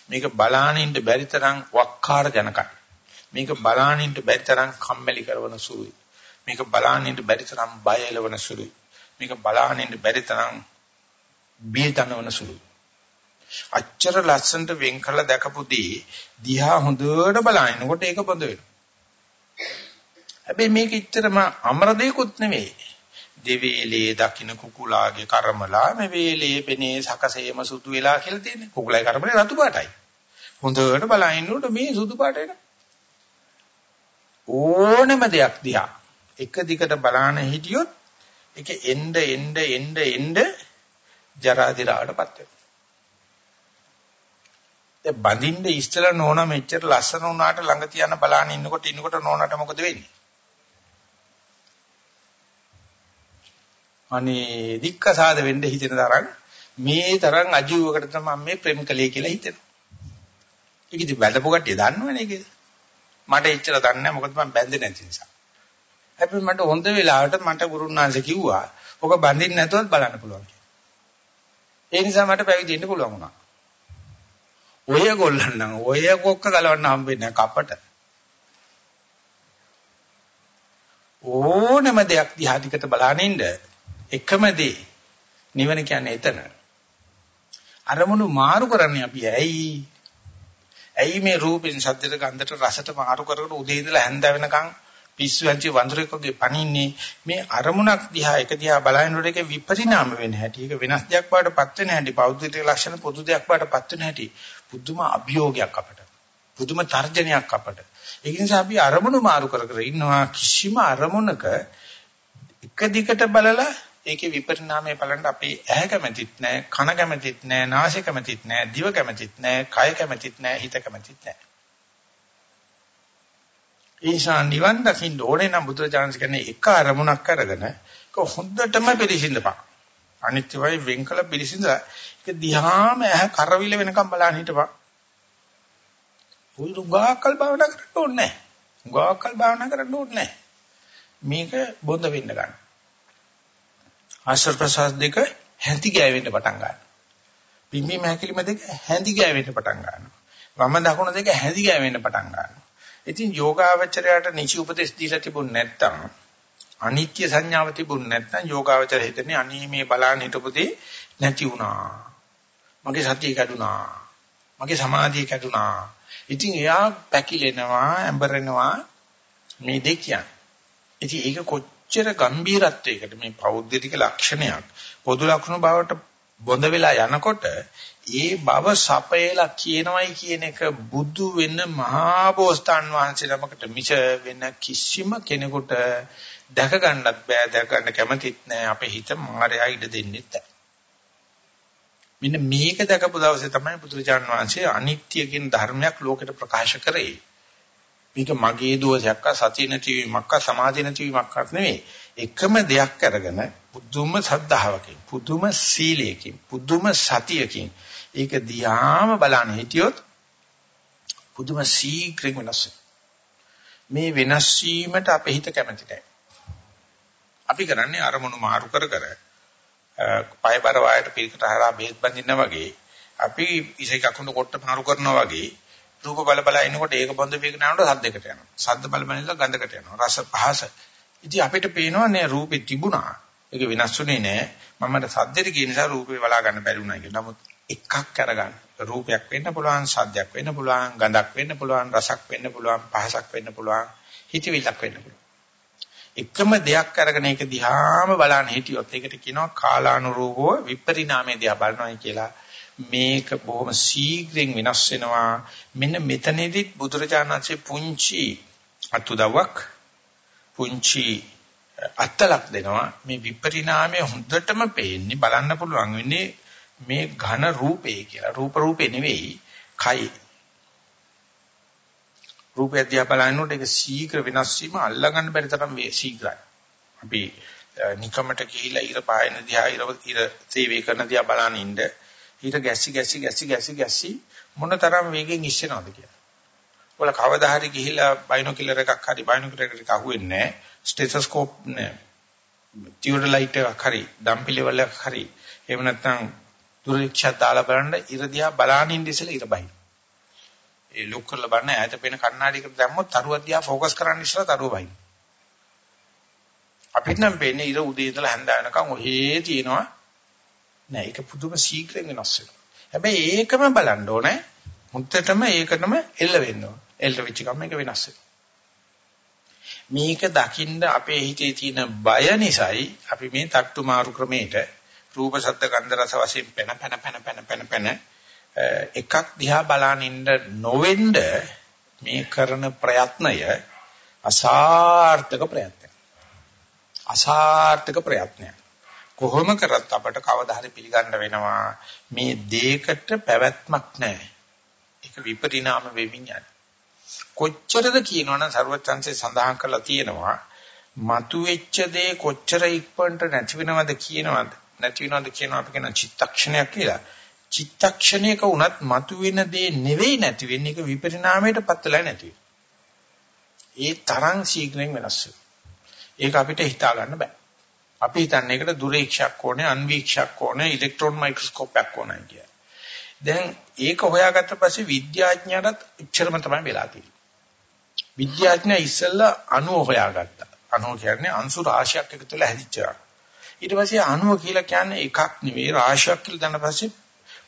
මේක බලානින්ට බැරි තරම් වක්කාර ජනකයි. මේක බලානින්ට බැරි තරම් කම්මැලි කරන සුළුයි. මේක බලානින්ට බැරි තරම් බය එලවන සුළුයි. මේක බලාගෙන ඉන්න බැරි තරම් බිය දනවන සුළු. අච්චර ලස්සනට වෙන් කරලා දැකපු දී දිහා හොඳට බලනකොට ඒක බඳ වෙනවා. හැබැයි මේක ඉච්චරම අමර දෙයක්වත් නෙවෙයි. දෙවේලේ දකින්න කුකුලාගේ කර්මලා මේ වේලේ පෙනේ සකසේම සුදු වෙලා කියලා තියෙන්නේ. කුකුලයි කර්මලේ රතු පාටයි. හොඳට බලනකොට මේ සුදු පාට එක ඕනම දෙයක් දිහා එක දිගට බලාන හිටියොත් ඒක එන්න එන්න එන්න එන්න ජරා දිරාටපත් වෙනවා. ඒ බඳින්න ඉස්සලා නෝන මෙච්චර ලස්සන වුණාට ළඟ තියන බලාන ඉන්නකොට ඉන්නකොට නෝනට මොකද වෙන්නේ? අනේ දික්කසාද වෙන්න හිතෙන තරම් මේ තරම් අජීවකට තමයි මේ ප්‍රේම කලේ කියලා හිතෙනවා. ඒක ඉතින් බැලපු කට්ටිය දන්නවනේ ඒක. මට එච්චර දන්නේ නැහැ මොකද මම බැඳෙන්නේ නැති නිසා. හැබැයි මට හොඳ වෙලාවට මට ගුරුනාංශ කිව්වා ඔක බඳින්න නැතුවත් බලන්න පුළුවන් කියලා. ඒ නිසා මට පැවිදි වෙන්න පුළුවන් වුණා. ඔය ගොල්ලන් නම් ඔය කොක්ක ගලවන්න හම්බෙන්නේ කපට. ඕනම දෙයක් දිහා ටිකට බලන ඉන්න එකම දේ නිවන කියන්නේ එතන. අරමුණු මාරු කරන්නේ අපි ඇයි? ඇයි මේ රූපෙන් ශබ්දයට ගන්ධයට රසට මාරු කරගෙන උදේ ඉඳලා හැන්ද වෙනකන් පිස්සු වැଞ୍ଚි වඳුරෙක් වගේ පණින්නේ? මේ අරමුණක් දිහා එක දිහා බලනකොට ඒක විපරිණාම වෙන හැටි. ඒක වෙනස් දෙයක් බාටපත් වෙන හැටි. බෞද්ධ ලක්ෂණ පොදු දෙයක් බාටපත් වෙන හැටි. පුදුම අභියෝගයක් අපට. පුදුම තර්ජනයක් අපට. ඒ නිසා අපි අරමුණු මාරු කර කර ඉන්නවා. කිසිම අරමුණක එක දිගට බලලා ඒකේ විපරිණාමය බලන්න අපි ඇහැ කැමතිත් නැහැ, කන කැමතිත් නැහැ, නාසය කැමතිත් නැහැ, දිව කැමතිත් නැහැ, කය කැමතිත් නැහැ, හිත කැමතිත් නැහැ. ඒසා නිවන් දකින්න ඕනේ නම් බුදුරජාණන් කියන්නේ එක අරමුණක් අරගෙන ඒක හොඳටම පිළිසිඳපන්. අනිත්‍යවයි වෙන් කළ පිළිසිඳ ඒක දිහාම ඇහැ කරවිල වෙනකම් බලන්න හිටපන්. උයි රුගාකල් භාවනා කරන්න ඕනේ නැහැ. රුගාකල් භාවනා කරන්න ඕනේ නැහැ. මේක බොඳ වෙන්න ගන්න. ආශ්‍රව ප්‍රසාද දෙක හැඳි ගෑවෙන්න පටන් ගන්නවා. පිම්බීම හැකිලිම දෙක හැඳි ගෑවෙන්න පටන් ගන්නවා. වම දකුණ දෙක හැඳි ගෑවෙන්න පටන් ගන්නවා. ඉතින් යෝගාවචරයට නිසි උපදේශ දීලා තිබුණ නැත්තම් අනිත්‍ය සංඥාව තිබුණ නැත්නම් යෝගාවචර හිතන්නේ අනී මේ බලන්න හිටපොදී නැති වුණා. මගේ සතිය කැඩුනා. මගේ සමාධිය කැඩුනා. ඉතින් එයා පැකිලෙනවා, ඇඹරෙනවා මේ දෙක කියන්නේ. ඉතින් ඒක කොච්චර ගම්බීරත්වයකට මේ පෞද්ගලික ලක්ෂණයක් පොදු ලක්ෂණ බවට බොඳ වෙලා යනකොට ඒ බව සපයලා කියනවයි කියන එක බුදු වෙන මහා බෝසතාන් වහන්සේ ළමකට මිස වෙන කිසිම කෙනෙකුට දැක ගන්නත් බෑ දැක ගන්න කැමතිත් නෑ. අපේ හිත මායя ඉඩ දෙන්නෙත් නෑ. මෙන්න මේක දැකපු දවසේ තමයි බුදුරජාන් වහන්සේ අනිත්‍ය කියන ධර්මයක් ලෝකෙට ප්‍රකාශ කරේ. මේක මගේ දෝෂයක්ක සතිය නැතිවීමක්ක සමාධිය නැතිවීමක්වත් නෙවෙයි. එකම දෙයක් අරගෙන පුදුම සද්ධාවකින්, පුදුම සීලයකින්, පුදුම සතියකින් ඒක දිහාම බලන්න හිටියොත් පුදුම සීක්‍රෙන් වෙනස් මේ වෙනස් වීමට අපේ හිත කැමති නැහැ. අපි කරන්නේ අරමුණු මාරු කර කර පයබර වායට පිටකට හරහා බේත් බඳින්න වගේ අපි ඉසේ කකුණු කොට මාරු කරනවා වගේ රූප බල බල එනකොට ඒක බඳ වේගන යනකොට සද්දයකට යනවා. සද්ද බල බල ඉඳලා ගඳකට යනවා. රස පහස. ඉතින් අපිට පේනවා නේ රූපේ තිබුණා. ඒක වෙනස් වුණේ නෑ. මමට සද්දෙට කියන නිසා රූපේ බලා ගන්න බැරි වුණා කියලා. නමුත් එකක් අරගන්න. රූපයක් වෙන්න පුළුවන්, සද්දයක් වෙන්න පුළුවන්, ගඳක් වෙන්න පුළුවන්, රසක් වෙන්න පුළුවන්, පහසක් වෙන්න පුළුවන්, හිතවිල්ලක් වෙන්න පුළුවන්. එකම දෙයක් අරගෙන ඒක දිහාම බලන්න හිටියොත් ඒකට කියනවා කාලානුරූපව විපරිණාමයේ දිහා බලනවායි කියලා. මේක බොහොම ශීඝ්‍රයෙන් වෙනස් වෙනවා. මෙන්න මෙතනදිත් බුදුරජාණන්සේ පුංචි අතුදවක් පුංචි අත්තලක් දෙනවා. මේ විපරිණාමය හොඳටම පේන්නේ බලන්න පුළුවන් වෙන්නේ මේ ඝන රූපේ කියලා. රූප රූපේ නෙවෙයි කයි. රූපය දිහා බලනකොට ඒක ශීඝ්‍ර වෙනස් වීම අල්ලගන්න බැරි තරම් මේ ශීඝ්‍රයි අපි නිකමට ගිහිලා ඉර පායන දිහා ඉර ඉර සේවය කරන දිහා බලන ඉන්න ඊට ගැස්සි ගැස්සි ගැස්සි ගැස්සි ගැස්සි මොනතරම් වේගෙන් ඉස්සෙනවද කියලා. ඔයාල කවදා හරි ගිහිලා බයිනොකියුලර් එකක් හරි බයිනොකියුලර් එකකට අහුවෙන්නේ නැහැ. ස්ටෙතොස්කෝප් නේ. ටියුඩර් ලයිට් එකක් හරි, ඩම්පි ලෙවල් එකක් හරි. එහෙම නැත්නම් දුරනික්ෂා දාලා බලන්න ඉර දිහා බලාගෙන ඉන්න ඉස්සෙල්ලා ඉර බහින. ඒ ලොක් කරලා බලන්න ඈත පේන කණ්ණාඩියකට දැම්මොත් තරුව දිහා ફોකස් කරන්න ඉස්සෙල්ලා තරුව බහින. අපිට නම් පේන්නේ ඉර උදේ ඉඳලා හැන්ද වෙනකන් ඔහේ තියෙනවා. නෑ ඒක පුදුම ශීඝ්‍රයෙන් වෙනස් වෙනවා. හැබැයි ඒකම බලන්න ඕනේ. මුත්තටම ඒකටම එල්ල වෙන්න ඕන. එල්ල වෙච්ච ගමන් ඒක වෙනස් වෙනවා. මේක දකින්න අපේ හිතේ තියෙන බය නිසායි අපි මේ තට්ටු මාරු ක්‍රමයට රූප ශබ්ද ගන්ධ රස වශයෙන් පැන පැන පැන පැන පැන පැන එකක් දිහා බලන ඉන්න නොවෙන්න මේ කරන ප්‍රයත්නය අසාර්ථක ප්‍රයත්නයක්. අසාර්ථක ප්‍රයත්නයක්. කොහොම කරත් අපට කවදා හරි පිළිගන්න වෙනවා. මේ දෙයකට පැවැත්මක් නැහැ. ඒක විපරිණාම වෙමින් යනවා. කොච්චරද කියනවනම් ਸਰවචන්සේ සඳහන් කරලා තියෙනවා මතුවෙච්ච දේ කොච්චර ඉක්පන්ට නැති වෙනවද කියනවද? නැති වෙනවද කියනවා අපි කියන චිත්තක්ෂණයක් කියලා. චිත්තක්ෂණයක වුණත් මතුවෙන දේ නෙවෙයි නැති වෙන්නේ. ඒක විපරිණාමයට පත්වලා නැති ඒ තරම් ශීඝ්‍රයෙන් වෙනස් ඒක අපිට හිතා ගන්න බෑ. අපි හිතන්නේ ඒකට දුරේක්ෂයක් ඕනේ අන්වීක්ෂයක් ඕනේ ඉලෙක්ට්‍රෝන මයික්‍රොස්කෝප් එකක් ඕනේ කියලා දැන් ඒක හොයාගත්ත පස්සේ විද්‍යාඥයාටත් එච්චරම තමයි වෙලා තියෙන්නේ විද්‍යාඥයා ඉස්සෙල්ලා අණුව හොයාගත්තා. අණුව කියන්නේ අංශු රාශියක් එකතු වෙලා හැදිච්ච එකක්. ඊට පස්සේ අණුව කියලා කියන්නේ එකක් නෙවෙයි රාශියක් කියලා දැන පස්සේ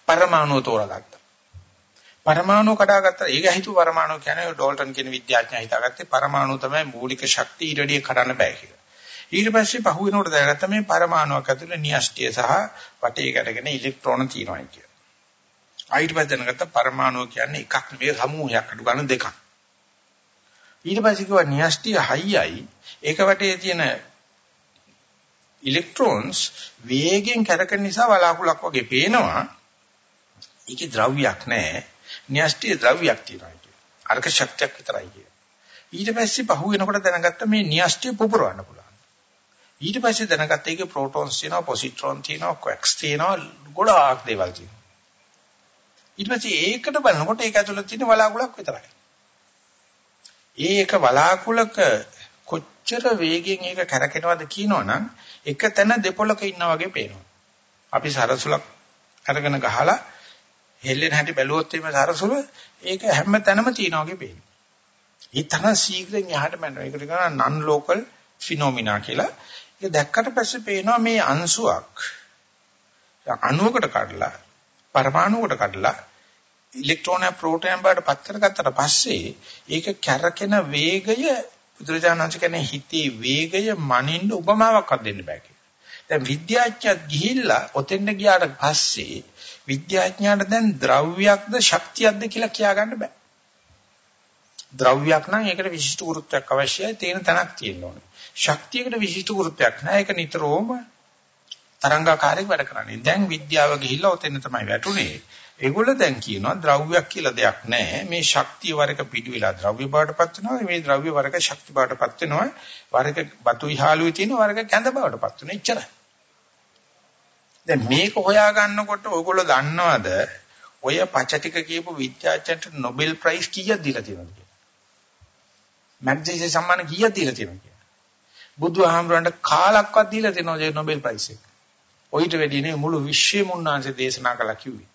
පරමාණුව තෝරාගත්තා. පරමාණු කඩාගත්තා. ඒක හිතුව පරමාණු කියන්නේ ඩෝල්ටන් කියන විද්‍යාඥයා හිතාගත්තේ පරමාණු තමයි මූලික ශක්තිය ඊට වැඩිය කඩන්න බෑ කියලා. ඊට පස්සේ පහු වෙනකොට දැනගත්තා මේ පරමාණුවක් ඇතුලේ න්‍යෂ්ටිය සහ වටේ ගැටගෙන ඉලෙක්ට්‍රෝන තියෙනවා කියලා. ඊට පස්සේ දැනගත්තා පරමාණුව කියන්නේ එකක් නෙවෙයි සමූහයක් අඩු ගන්න දෙකක්. ඊට පස්සේ කිව්වා න්‍යෂ්ටිය හයියයි. ඒක වටේ තියෙන ඉලෙක්ට්‍රෝන්ස් වේගෙන් කැරකෙන නිසා වලාකුළක් වගේ පේනවා. ඒකේ ද්‍රව්‍යයක් නැහැ. න්‍යෂ්ටිය ද්‍රව්‍යයක් තියෙනවා කියන්නේ අර්ක ශක්තියක් විතරයි කියන්නේ ඊට පස්සේ පහු වෙනකොට දැනගත්ත මේ න්‍යෂ්ටිය පුපුරවන්න පුළුවන්. ඊට පස්සේ දැනගත්ත ඒකේ ප්‍රෝටෝන්ස් තියෙනවා පොසිට්‍රෝන් තියෙනවා ක්වක්ස් තියෙනවා ගොඩාක් දේවල් තියෙනවා ඊට පස්සේ ඒකට බලනකොට ඒක ඇතුළත තියෙන වලාකුළක් විතරයි ඒක වලාකුලක කොච්චර වේගෙන් ඒක කැරකෙනවද කියනවනම් එක තැන දෙපොලක ඉන්නා වගේ පේනවා. අපි සරසුලක් අරගෙන ගහලා හෙල්ලෙන හැටි බැලුවොත් එimhe සරසුල ඒක හැම තැනම තියෙනවා වගේ පේනවා. ඒ තරම් ශීඝ්‍රයෙන් යහට මැරෙනවා. ඒකට කියනවා නන් ලෝකල් ෆිනොමිනා කියලා. ඒක දැක්කට පස්සේ පේනවා මේ අංශුවක් අණුවකට කඩලා පරමාණුවකට කඩලා ඉලෙක්ට්‍රෝනය ප්‍රෝටෝනය බවට පත් කරගත්තට පස්සේ ඒක කැරකෙන වේගය බුදුරජාණන් කියන්නේ හිතේ වේගය මනින්න උපමාවක්වත් දෙන්න බෑ කියලා. දැන් විද්‍යාඥයත් ගිහිල්ලා ඔතෙන්ට ගියාට පස්සේ විද්‍යාඥයාට දැන් ද්‍රව්‍යයක්ද ශක්තියක්ද කියලා කියාගන්න බෑ. ද්‍රව්‍යයක් නම් ඒකට විශිෂ්ට ගුරුත්වයක් අවශ්‍යයි තේන තැනක් තියෙන්න ඕනේ. ශක්තියකට විශිෂ්ට ගුරුත්වයක් නැහැ. ඒක නිතරම තරංගාකාරයෙන් වැඩ කරන්නේ. දැන් විද්‍යාව ගිහිල්ලා ඔතෙන් තමයි වැටුනේ. ඒගොල්ලෝ දැන් කියනවා ද්‍රව්‍යයක් කියලා දෙයක් නැහැ. මේ ශක්තිය වරක පිටු වෙලා ද්‍රව්‍ය බවටපත් වෙනවා. මේ ද්‍රව්‍ය වරක ශක්ති බවටපත් වෙනවා. වරක බතු ඉහාලුවේ තියෙන වරක කැඳ බවටපත් වෙනවා. එච්චරයි. දැන් මේක හොයා ගන්නකොට ඔයගොල්ලෝ දන්නවද ඔය පච ටික කියපු විද්‍යාඥයන්ට නොබෙල් ප්‍රයිස් කීයක් දීලා තියෙනවද කියලා? මැග්සීසේ සම්මාන කීයක් දීලා තියෙනවද කියලා? බුදුහාමුදුරන්ට කාලක්වත් දීලා තියෙනවා ඒ Nobel Prize එක. ඔయిత වෙදීනේ මුළු විශ්වෙම උන්වහන්සේ දේශනා කළා කිව්වේ.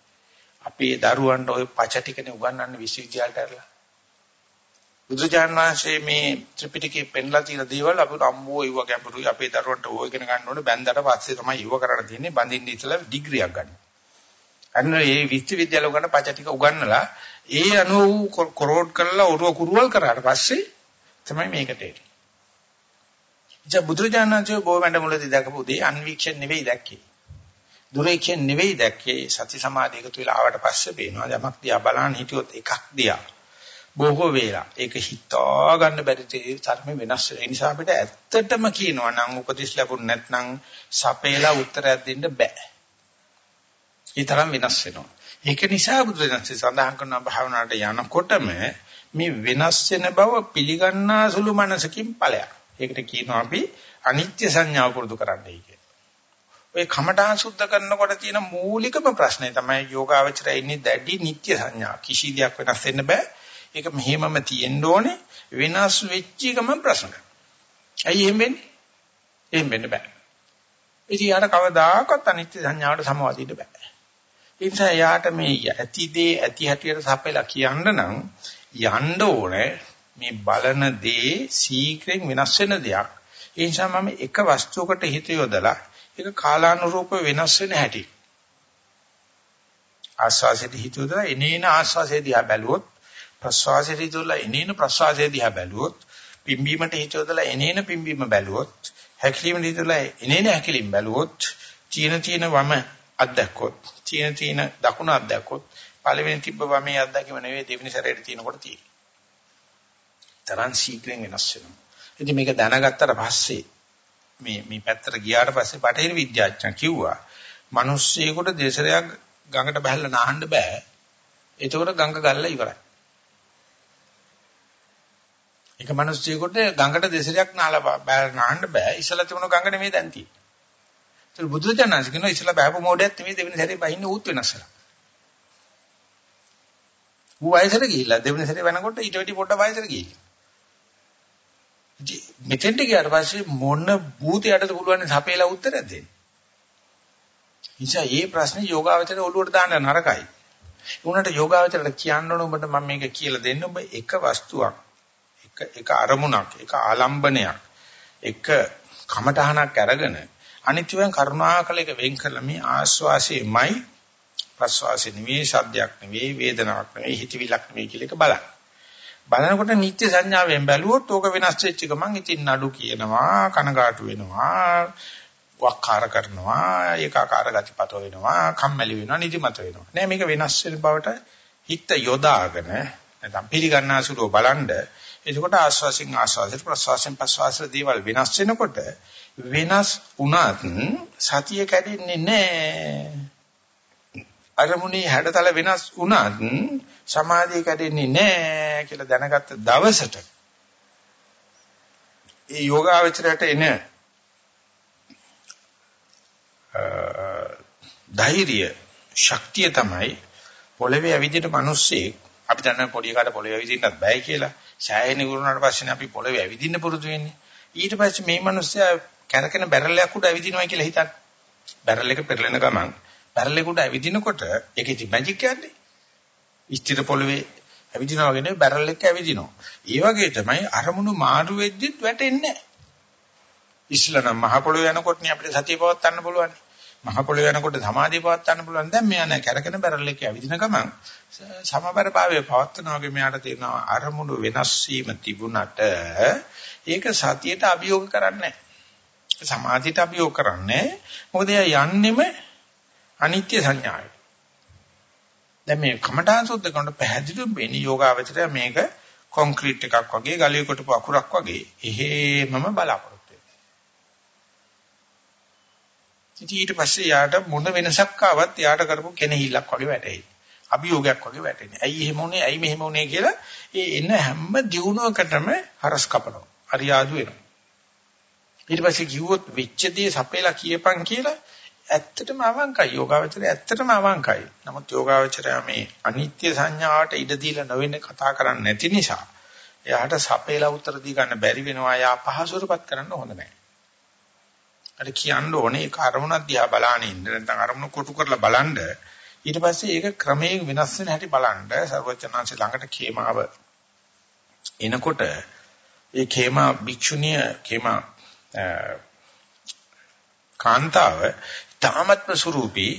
අපේ දරුවන්ට ওই පච ටිකනේ උගන්වන්න විශ්වවිද්‍යාලට ඇරලා. බුදුචාන් වහන්සේ මේ ත්‍රිපිටකේ පෙන්ලා තියෙන දේවල් අපිට අම්මෝ ඒව ගැඹුරුයි අපේ දරුවන්ට ඕව ඉගෙන ගන්න ඕනේ බැන්දට පස්සේ තමයි ඒව කරන්න තියෙන්නේ බඳින්න ඉතලා ඩිග්‍රියක් ගන්න. අන්න ඒ විශ්වවිද්‍යාල උගන්න පච ටික උගන්නලා ඒ අනුව කොරෝඩ් කරලා ඔරුව කුරුවල් කරාට පස්සේ තමයි මේකට එන්නේ. ඉතින් බුදුරජාණන්සේ බොහොම වැඩමුළුවේදී දැකපු දේ අන්වීක්ෂණ නෙවෙයි දැක්කේ. දුරේක්ෂණ නෙවෙයි දැක්කේ සති සමාධිය එකතු වෙලා ආවට පස්සේ පේනවා යමක් දිහා බලන්න හිටියොත් එකක් දිහා බොහෝ වේලා ඒක හිතා ගන්න බැරි තේ ධර්ම වෙනස් වෙන නිසා අපිට ඇත්තටම කියනවා නම් උපදෙස් ලැබුණ නැත්නම් සපේලා උත්තරයක් දෙන්න බෑ. ඒ තරම් වෙනස් වෙනවා. ඒක නිසා බුදුරජාණන්සේ සඳහන් කරන භාවනාවට යනකොටම මේ වෙනස් වෙන බව පිළිගන්නා සුළු මනසකින් ඵලයක්. ඒකට කියනවා අපි අනිත්‍ය සංඥාව පුරුදු කරන්නයි කියන්නේ. ඔය කමඨාන් සුද්ධ කරනකොට තියෙන මූලිකම ප්‍රශ්නේ තමයි යෝගාවචරය ඉන්නේ දැඩි නිත්‍ය සංඥා. කිසි දෙයක් වෙනස් වෙන්න බෑ. ඒක මෙහෙමම තියෙන්න ඕනේ. වෙනස් වෙච්ච එකම ප්‍රශ්න. ඇයි එහෙම වෙන්නේ? එහෙම වෙන්න බෑ. ඉතින් යාට කවදාකවත් අනිත්‍ය සංඥාවට සමවදින්න බෑ. ඒ නිසා යාට මේ ඇති දේ ඇති හැටියට සපයලා කියන්න නම් යන්න ඕනේ මේ බලන දේ සීක්‍රෙන් වෙනස් වෙන දෙයක්. ඒ නිසා මම එක වස්තුවකට හිත යොදලා ඒක කාලානුරූප වෙනස් වෙන හැටි. ආස්වාසයට හිත යොදලා එනේන ආස්වාසය දිහා බැලුවොත් ප්‍රස්වාසයට හිත යොදලා එනේන ප්‍රස්වාසය දිහා බැලුවොත් පිම්බීමට හිත යොදලා එනේන පිම්බීම බැලුවොත් හැකිලීමට හිත යොදලා එනේන හැකිලීම බැලුවොත් චීන චීන වම අත්දැක්කොත් චීන චීන දකුණ අත්දැක්කොත් පළවෙනි තිබ්බ වමේ අත්දැකීම නෙවෙයි දෙවෙනි සැරේට තියෙනකොට තියෙන්නේ. තරන් ශීඝ්‍රයෙන් වෙනස් වෙනවා. ඉතින් මේක දැනගත්තට පස්සේ මේ මේ පැත්තට ගියාට පස්සේ බටහිර විද්‍යාඥයන් කිව්වා මිනිස්සෙකුට දෙසරයක් ගඟට බහැලා නාහන්න බෑ. එතකොට ගඟ ගල්ලා ඉවරයි. එක මිනිස්සෙකුට ගඟට දෙසරයක් නාලා බහැලා නාහන්න බෑ. ඉස්සලා තිබුණ ගඟ නෙමෙයි දැන් තියෙන්නේ. ඒක බුදුරජාණන් කියනවා ඉස්සලා බහැපු මොඩයක් නෙමෙයි දෙවෙනි සැරේ බහින්න ඌත් වෙනස්සලා. ඌ වයසට ගිහිල්ලා දෙවෙනි සැරේ වෙනකොට ඊට වැඩි පොඩ්ඩ වයසට ගිහිල්ලා. මෙතෙන්ට ගියාට පස්සේ මොන භූතයටද පුළුවන් සපේලා උත්තර දෙන්න. නිසා මේ ප්‍රශ්නේ යෝගාවචරය ඔළුවට දාන්න නරකයි. උනට යෝගාවචරයට කියන්න ඕන ඔබට මම මේක කියලා දෙන්න ඔබ එක වස්තුවක් එක එක අරමුණක් එක ආලම්බනයක් එක කමටහනක් අරගෙන අනිත්‍යයෙන් කරුණාකල එක වෙන් කරලා මේ ආස්වාසයේමයි ප්‍රස්වාසයේ නෙවෙයි සද්දයක් නෙවෙයි වේදනාවක් නෙවෙයි හිතවිලක් නෙවෙයි කියලා එක බලන්න. බලනකොට නිත්‍ය සංඥාවෙන් බැලුවොත් ඕක වෙනස් වෙච්ච ගමන් ඉතින් නඩු කියනවා කනගාටු වෙනවා වක්කාර කරනවා ඒකාකාර ගතිපත වෙනවා කම්මැලි වෙනවා නිදිමත වෙනවා. නෑ මේක වෙනස් වෙන බවට හිත යොදාගෙන නැත්නම් පිළිගන්නාසුලෝ බලන්ඩ එතකොට ආස්වාසින් ආස්වාසයට ප්‍රසවාසයෙන් ප්‍රසවාසයට දේවල් වෙනස් වෙනකොට වෙනස් වුණත් සතිය කැඩෙන්නේ නෑ. අරමුණේ හැඩතල වෙනස් වුණත් සමාධිය කැඩෙන්නේ නැහැ කියලා දැනගත්ත දවසට ඒ යෝගාවචරයට එන ධෛර්ය ශක්තිය තමයි පොළවේ ඇවිදින මිනිස්සේ අපි දන්න පොඩි එකාට පොළවේ ඇවිදින්නත් බෑ කියලා. ඡායන ගුරුනාට පස්සේ අපි පොළවේ ඇවිදින්න පුරුදු වෙන්නේ. ඊට පස්සේ මේ මිනිස්සයා කැරකෙන බැරලයක් උඩ ඇවිදිනවා කියලා හිතන්න. බැරල් එක පෙරලෙන ගමන් බැරලෙකුට ඇවිදිනකොට ඒක ඉති මැජික් යන්නේ. ස්ථිර පොළවේ ඇවිදිනවා වගේ නෙවෙයි බැරල් එක ඇවිදිනවා. ඒ වගේ තමයි අරමුණු මාරු වෙද්දිත් වැටෙන්නේ නැහැ. ඉස්ලාම මහ පොළවේ යනකොට නේ අපිට සතිය පවත් ගන්න පුළුවන්. මහ පොළවේ යනකොට සමාධිය පවත් ගන්න පුළුවන්. දැන් මෙයා නෑ කැරකෙන බැරල් එක ඇවිදින ගමන් සමබරභාවය පවත්නවා වගේ මෙයාට තේරෙනවා අරමුණු වෙනස් වීම තිබුණට ඒක සතියට අභියෝග කරන්නේ නැහැ. සමාධියට අභියෝග කරන්නේ මොකද එයා යන්නෙම අනිත්‍ය සංඥාවයි. දැන් මේ කමඨාන් සුද්ධ කරන පැහැදිලිව වෙන්නේ යෝගාවචරය මේක කොන්ක්‍රීට් එකක් වගේ ගලිය කොටපු අකුරක් වගේ එහෙමම බලාපොරොත්තු වෙනවා. ඊට පස්සේ යාට මොන වෙනසක් ආවත් යාට කරපු කෙනෙහිල්ලක් වගේ වැටෙයි. අභියෝගයක් වගේ වැටෙන්නේ. ඇයි එහෙම උනේ? ඇයි මෙහෙම උනේ කියලා ඒ එන හැම දියුණුවකටම හරස් කපනවා. හරියාදු වෙනවා. ඊට පස්සේ කිව්වොත් වෙච්ච දේ සපේලා කියපන් කියලා ඇත්තටම අවංකයි යෝගාවචරය ඇත්තටම අවංකයි. නමුත් යෝගාවචරය මේ අනිත්‍ය සංඥාවට ඉඩ දීලා නොවෙන්නේ කතා කරන්නේ නැති නිසා එයාට සපේලා උත්තර දී ගන්න බැරි වෙනවා. යා පහසුරපත් කරන්න හොඳ නැහැ. අර කියන්න ඕනේ ඒක අරමුණක් දිහා බලාගෙන ඉන්න නැත්නම් අරමුණ කොටු කරලා බලන්න ඊට පස්සේ ඒක ක්‍රමයෙන් වෙනස් වෙන හැටි බලන්න සර්වචනාංශ ළඟට කේමාව එනකොට ඒ කේමා භික්ෂුණිය කේමා කාන්තාව තාමත්ම ස්වරූපී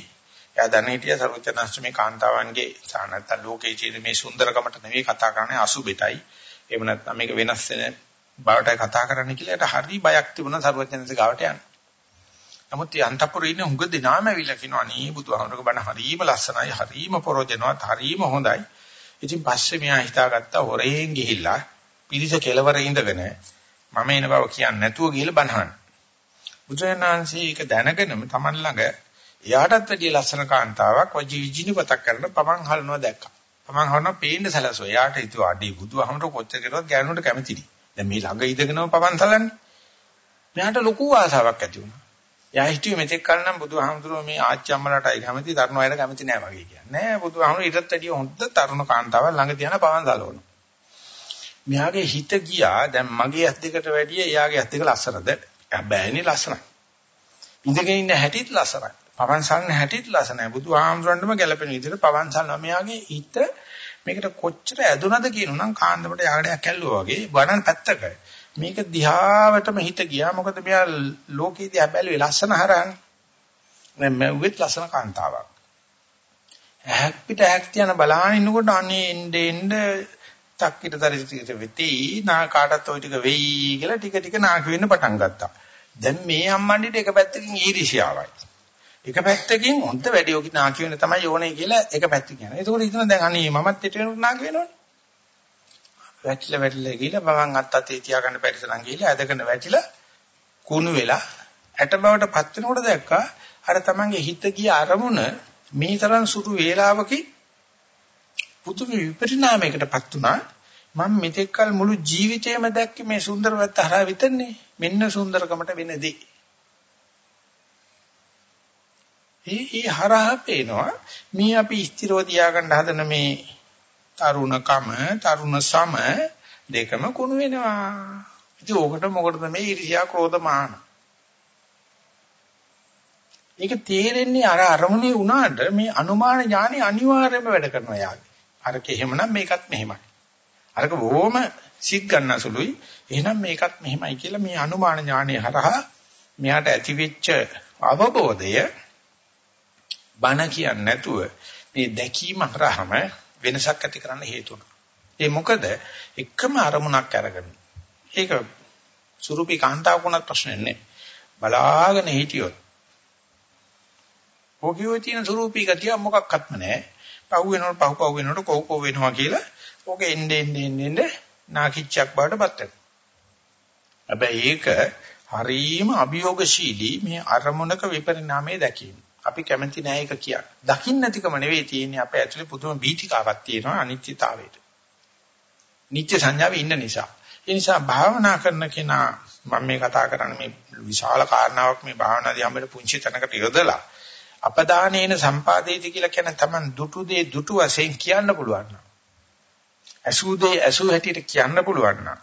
එයා දැන හිටිය සර්වචනස්ස මේ කාන්තාවන්ගේ සානත්ත ලෝකයේ තියෙන මේ සුන්දරකමට නෙවෙයි කතා කරන්නේ අසුබෙටයි එහෙම නැත්නම් මේක වෙනස් වෙන බවටයි කතා කරන්නේ කියලා ඒට හරි බයක් තිබුණා සර්වචනස්ස ගාවට යන්න. නමුත් මේ අන්තපුරේ ඉන්න හුඟ දිනාම ඇවිල්ලා කියනවා නේ බුදුහාමුදුරගේ බණ හරීම ලස්සනයි හරීම පරෝජනවත් හරීම හොඳයි. ඉතින් පස්සේ මෙයා හිතාගත්තා හොරෙන් ගිහිල්ලා පිරිස කෙලවර ඉඳගෙන මම එන බව කියන්නේ නැතුව ගිහිල්ලා බණහන්. බුදුරජාණන්සේ ඒක දැනගෙනම Taman ළඟ එයාටත් වැඩිය ලස්සන කාන්තාවක් වජිවිජිනිපතක් කරන පමන් හලනවා දැක්කා. පමන් හලනවා පේන්න සැලසුවා. එයාට හිතුවා අඩේ බුදුහමර කොච්චර කරුවත් ගෑනුන්ට කැමතියි. දැන් මේ ළඟ ඉඳගෙනම පමන් සලන්නේ. මෙයාට ලොකු ආසාවක් ඇති වුණා. එයා හිතුවේ මෙතෙක් කල නම් බුදුහාමුදුරුවෝ මේ ආච්චි අම්මලාටයි කැමති තරුණ අයට කැමති නෑ වගේ කියන්නේ. නෑ බුදුහාමුදුරුවෝ ඊටත් වැඩිය හොඳ තරුණ කාන්තාවක් ළඟ තියන පවන් සලවනවා. මෙයාගේ හිත ගියා දැන් මගේ ඇස් දෙකට වැඩිය එයාගේ ඇස් දෙක ලස්සනද? බෑනේ ලස්සනයි. ඉඳගෙන ඉන්න හැටිත් ලස්සනයි. පවන් සල්න හැටිත් ලස්සනයි. බුදුහාමුදුරන්ටම ගැලපෙන විදිහට පවන් සල්න මෙයාගේ හිත මේකට කොච්චර ඇදුනද කියනනම් කාන්දමට යකඩයක් ඇල්ලුවා වගේ වඩන් පැත්තක. මේක දිහාවටම හිත ගියා මොකද මෙයා ලෝකේ දිහා බැලුවේ ලස්සන හරහානේ. දැන් මැව්වෙත් ලස්සන කාන්තාවක්. ඇහක් පිට ඇහක් තියන බලහන් ඉන්නකොට අනේ එnde එnde තක්කිට දරිතිට වෙති නා කාටත් ওই ටික වෙයි කියලා ටික ටික නාකි වෙන්න පටන් ගත්තා. දැන් මේ අම්මන්ඩිට එක පැත්තකින් ඊර්ෂ්‍යාවයි. එක පැත්තකින් හොඳ වැඩි ඔකි නාකි වෙන තමයි ඕනේ කියලා එක පැත්තකින් කියනවා. ඒකෝට හිතන දැන් අනේ මමත් පිට වෙනකොට නාකි වෙනවනේ. වැටිලා වැටිලා ගිහලා මමන් අත් අතේ තියාගන්න බැරි තරම් ගිහලා ඇදගෙන වැටිලා කුණු වෙලා ඇට බවට පත් වෙනකොට දැක්කා අර තමන්ගේ හිත ගිය අරමුණ මේ තරම් සුළු වේලාවකින් පුදුම විපරිණාමයකටපත් වුණා. මම මෙතෙක්කල් මුළු ජීවිතේම දැක්කේ මේ සුන්දරවත් හරහා විතරනේ. මෙන්න සුන්දරකමට වෙනදී. ඒ ඒ හරහා පේනවා. මේ අපි ස්ථිරව තියාගන්න හදන මේ තරුණකම තරුණ සම දෙකම කුණු වෙනවා. ඉතින් ඕකට මොකටද මේ ඊර්ෂ්‍යා ක්‍රෝධ මාන? ඒක තේරෙන්නේ අර අරමුණේ වුණාට මේ අනුමාන ඥානෙ අනිවාර්යයෙන්ම වැඩ කරනවා යාගේ. අරක එහෙමනම් මේකත් මෙහෙමයි. අරක බොහොම සිත් ගන්නසුලුයි එහෙනම් මේකත් මෙහෙමයි කියලා මේ අනුමාන ඥානෙ හරහා මෙයාට ඇතිවෙච්ච අවබෝධය බණ කියන්නේ නැතුව මේ දැකීම හරහාම වෙනසක් ඇති කරන්න හේතු ඒ මොකද එකම අරමුණක් අරගෙන ඒක සුරුපි කාන්තාවකුණත් ප්‍රශ්නයක් නෑ. බලාගෙන හිටියොත්. ඕකියෝ තියෙන සුරුපි ගතිය මොකක්වත්ම නෑ. පහු වෙනකොට පහු පහු වෙනකොට කොහො කොහො වෙනවා කියලා ඕක එන්නේ එන්නේ එන්නේ නාකිච්චක් බාටපත් වෙනවා හැබැයි ඒක හරීම අභියෝගශීලී මේ අරමුණක විපරිණාමය දැකීම අපි කැමති නෑ ඒක කියන්න. දකින්න නැතිකම නෙවෙයි තියෙන්නේ අපේ ඇතුලේ පුදුම බීතිකාවක් තියෙනවා අනිත්‍යතාවයට. නිත්‍ය සංඥාවේ ඉන්න නිසා. ඒ නිසා භාවනා කරන කෙනා මම මේ කතා කරන්නේ මේ විශාල කාරණාවක් මේ භාවනාදී හැමෙට පුංචි තැනකට යොදලා අපදානේන සම්පාදේති කියලා කියන තමන් දුටු දේ දුටු වශයෙන් කියන්න පුළුවන් නම් අසු දේ අසු හැටියට කියන්න පුළුවන් නම්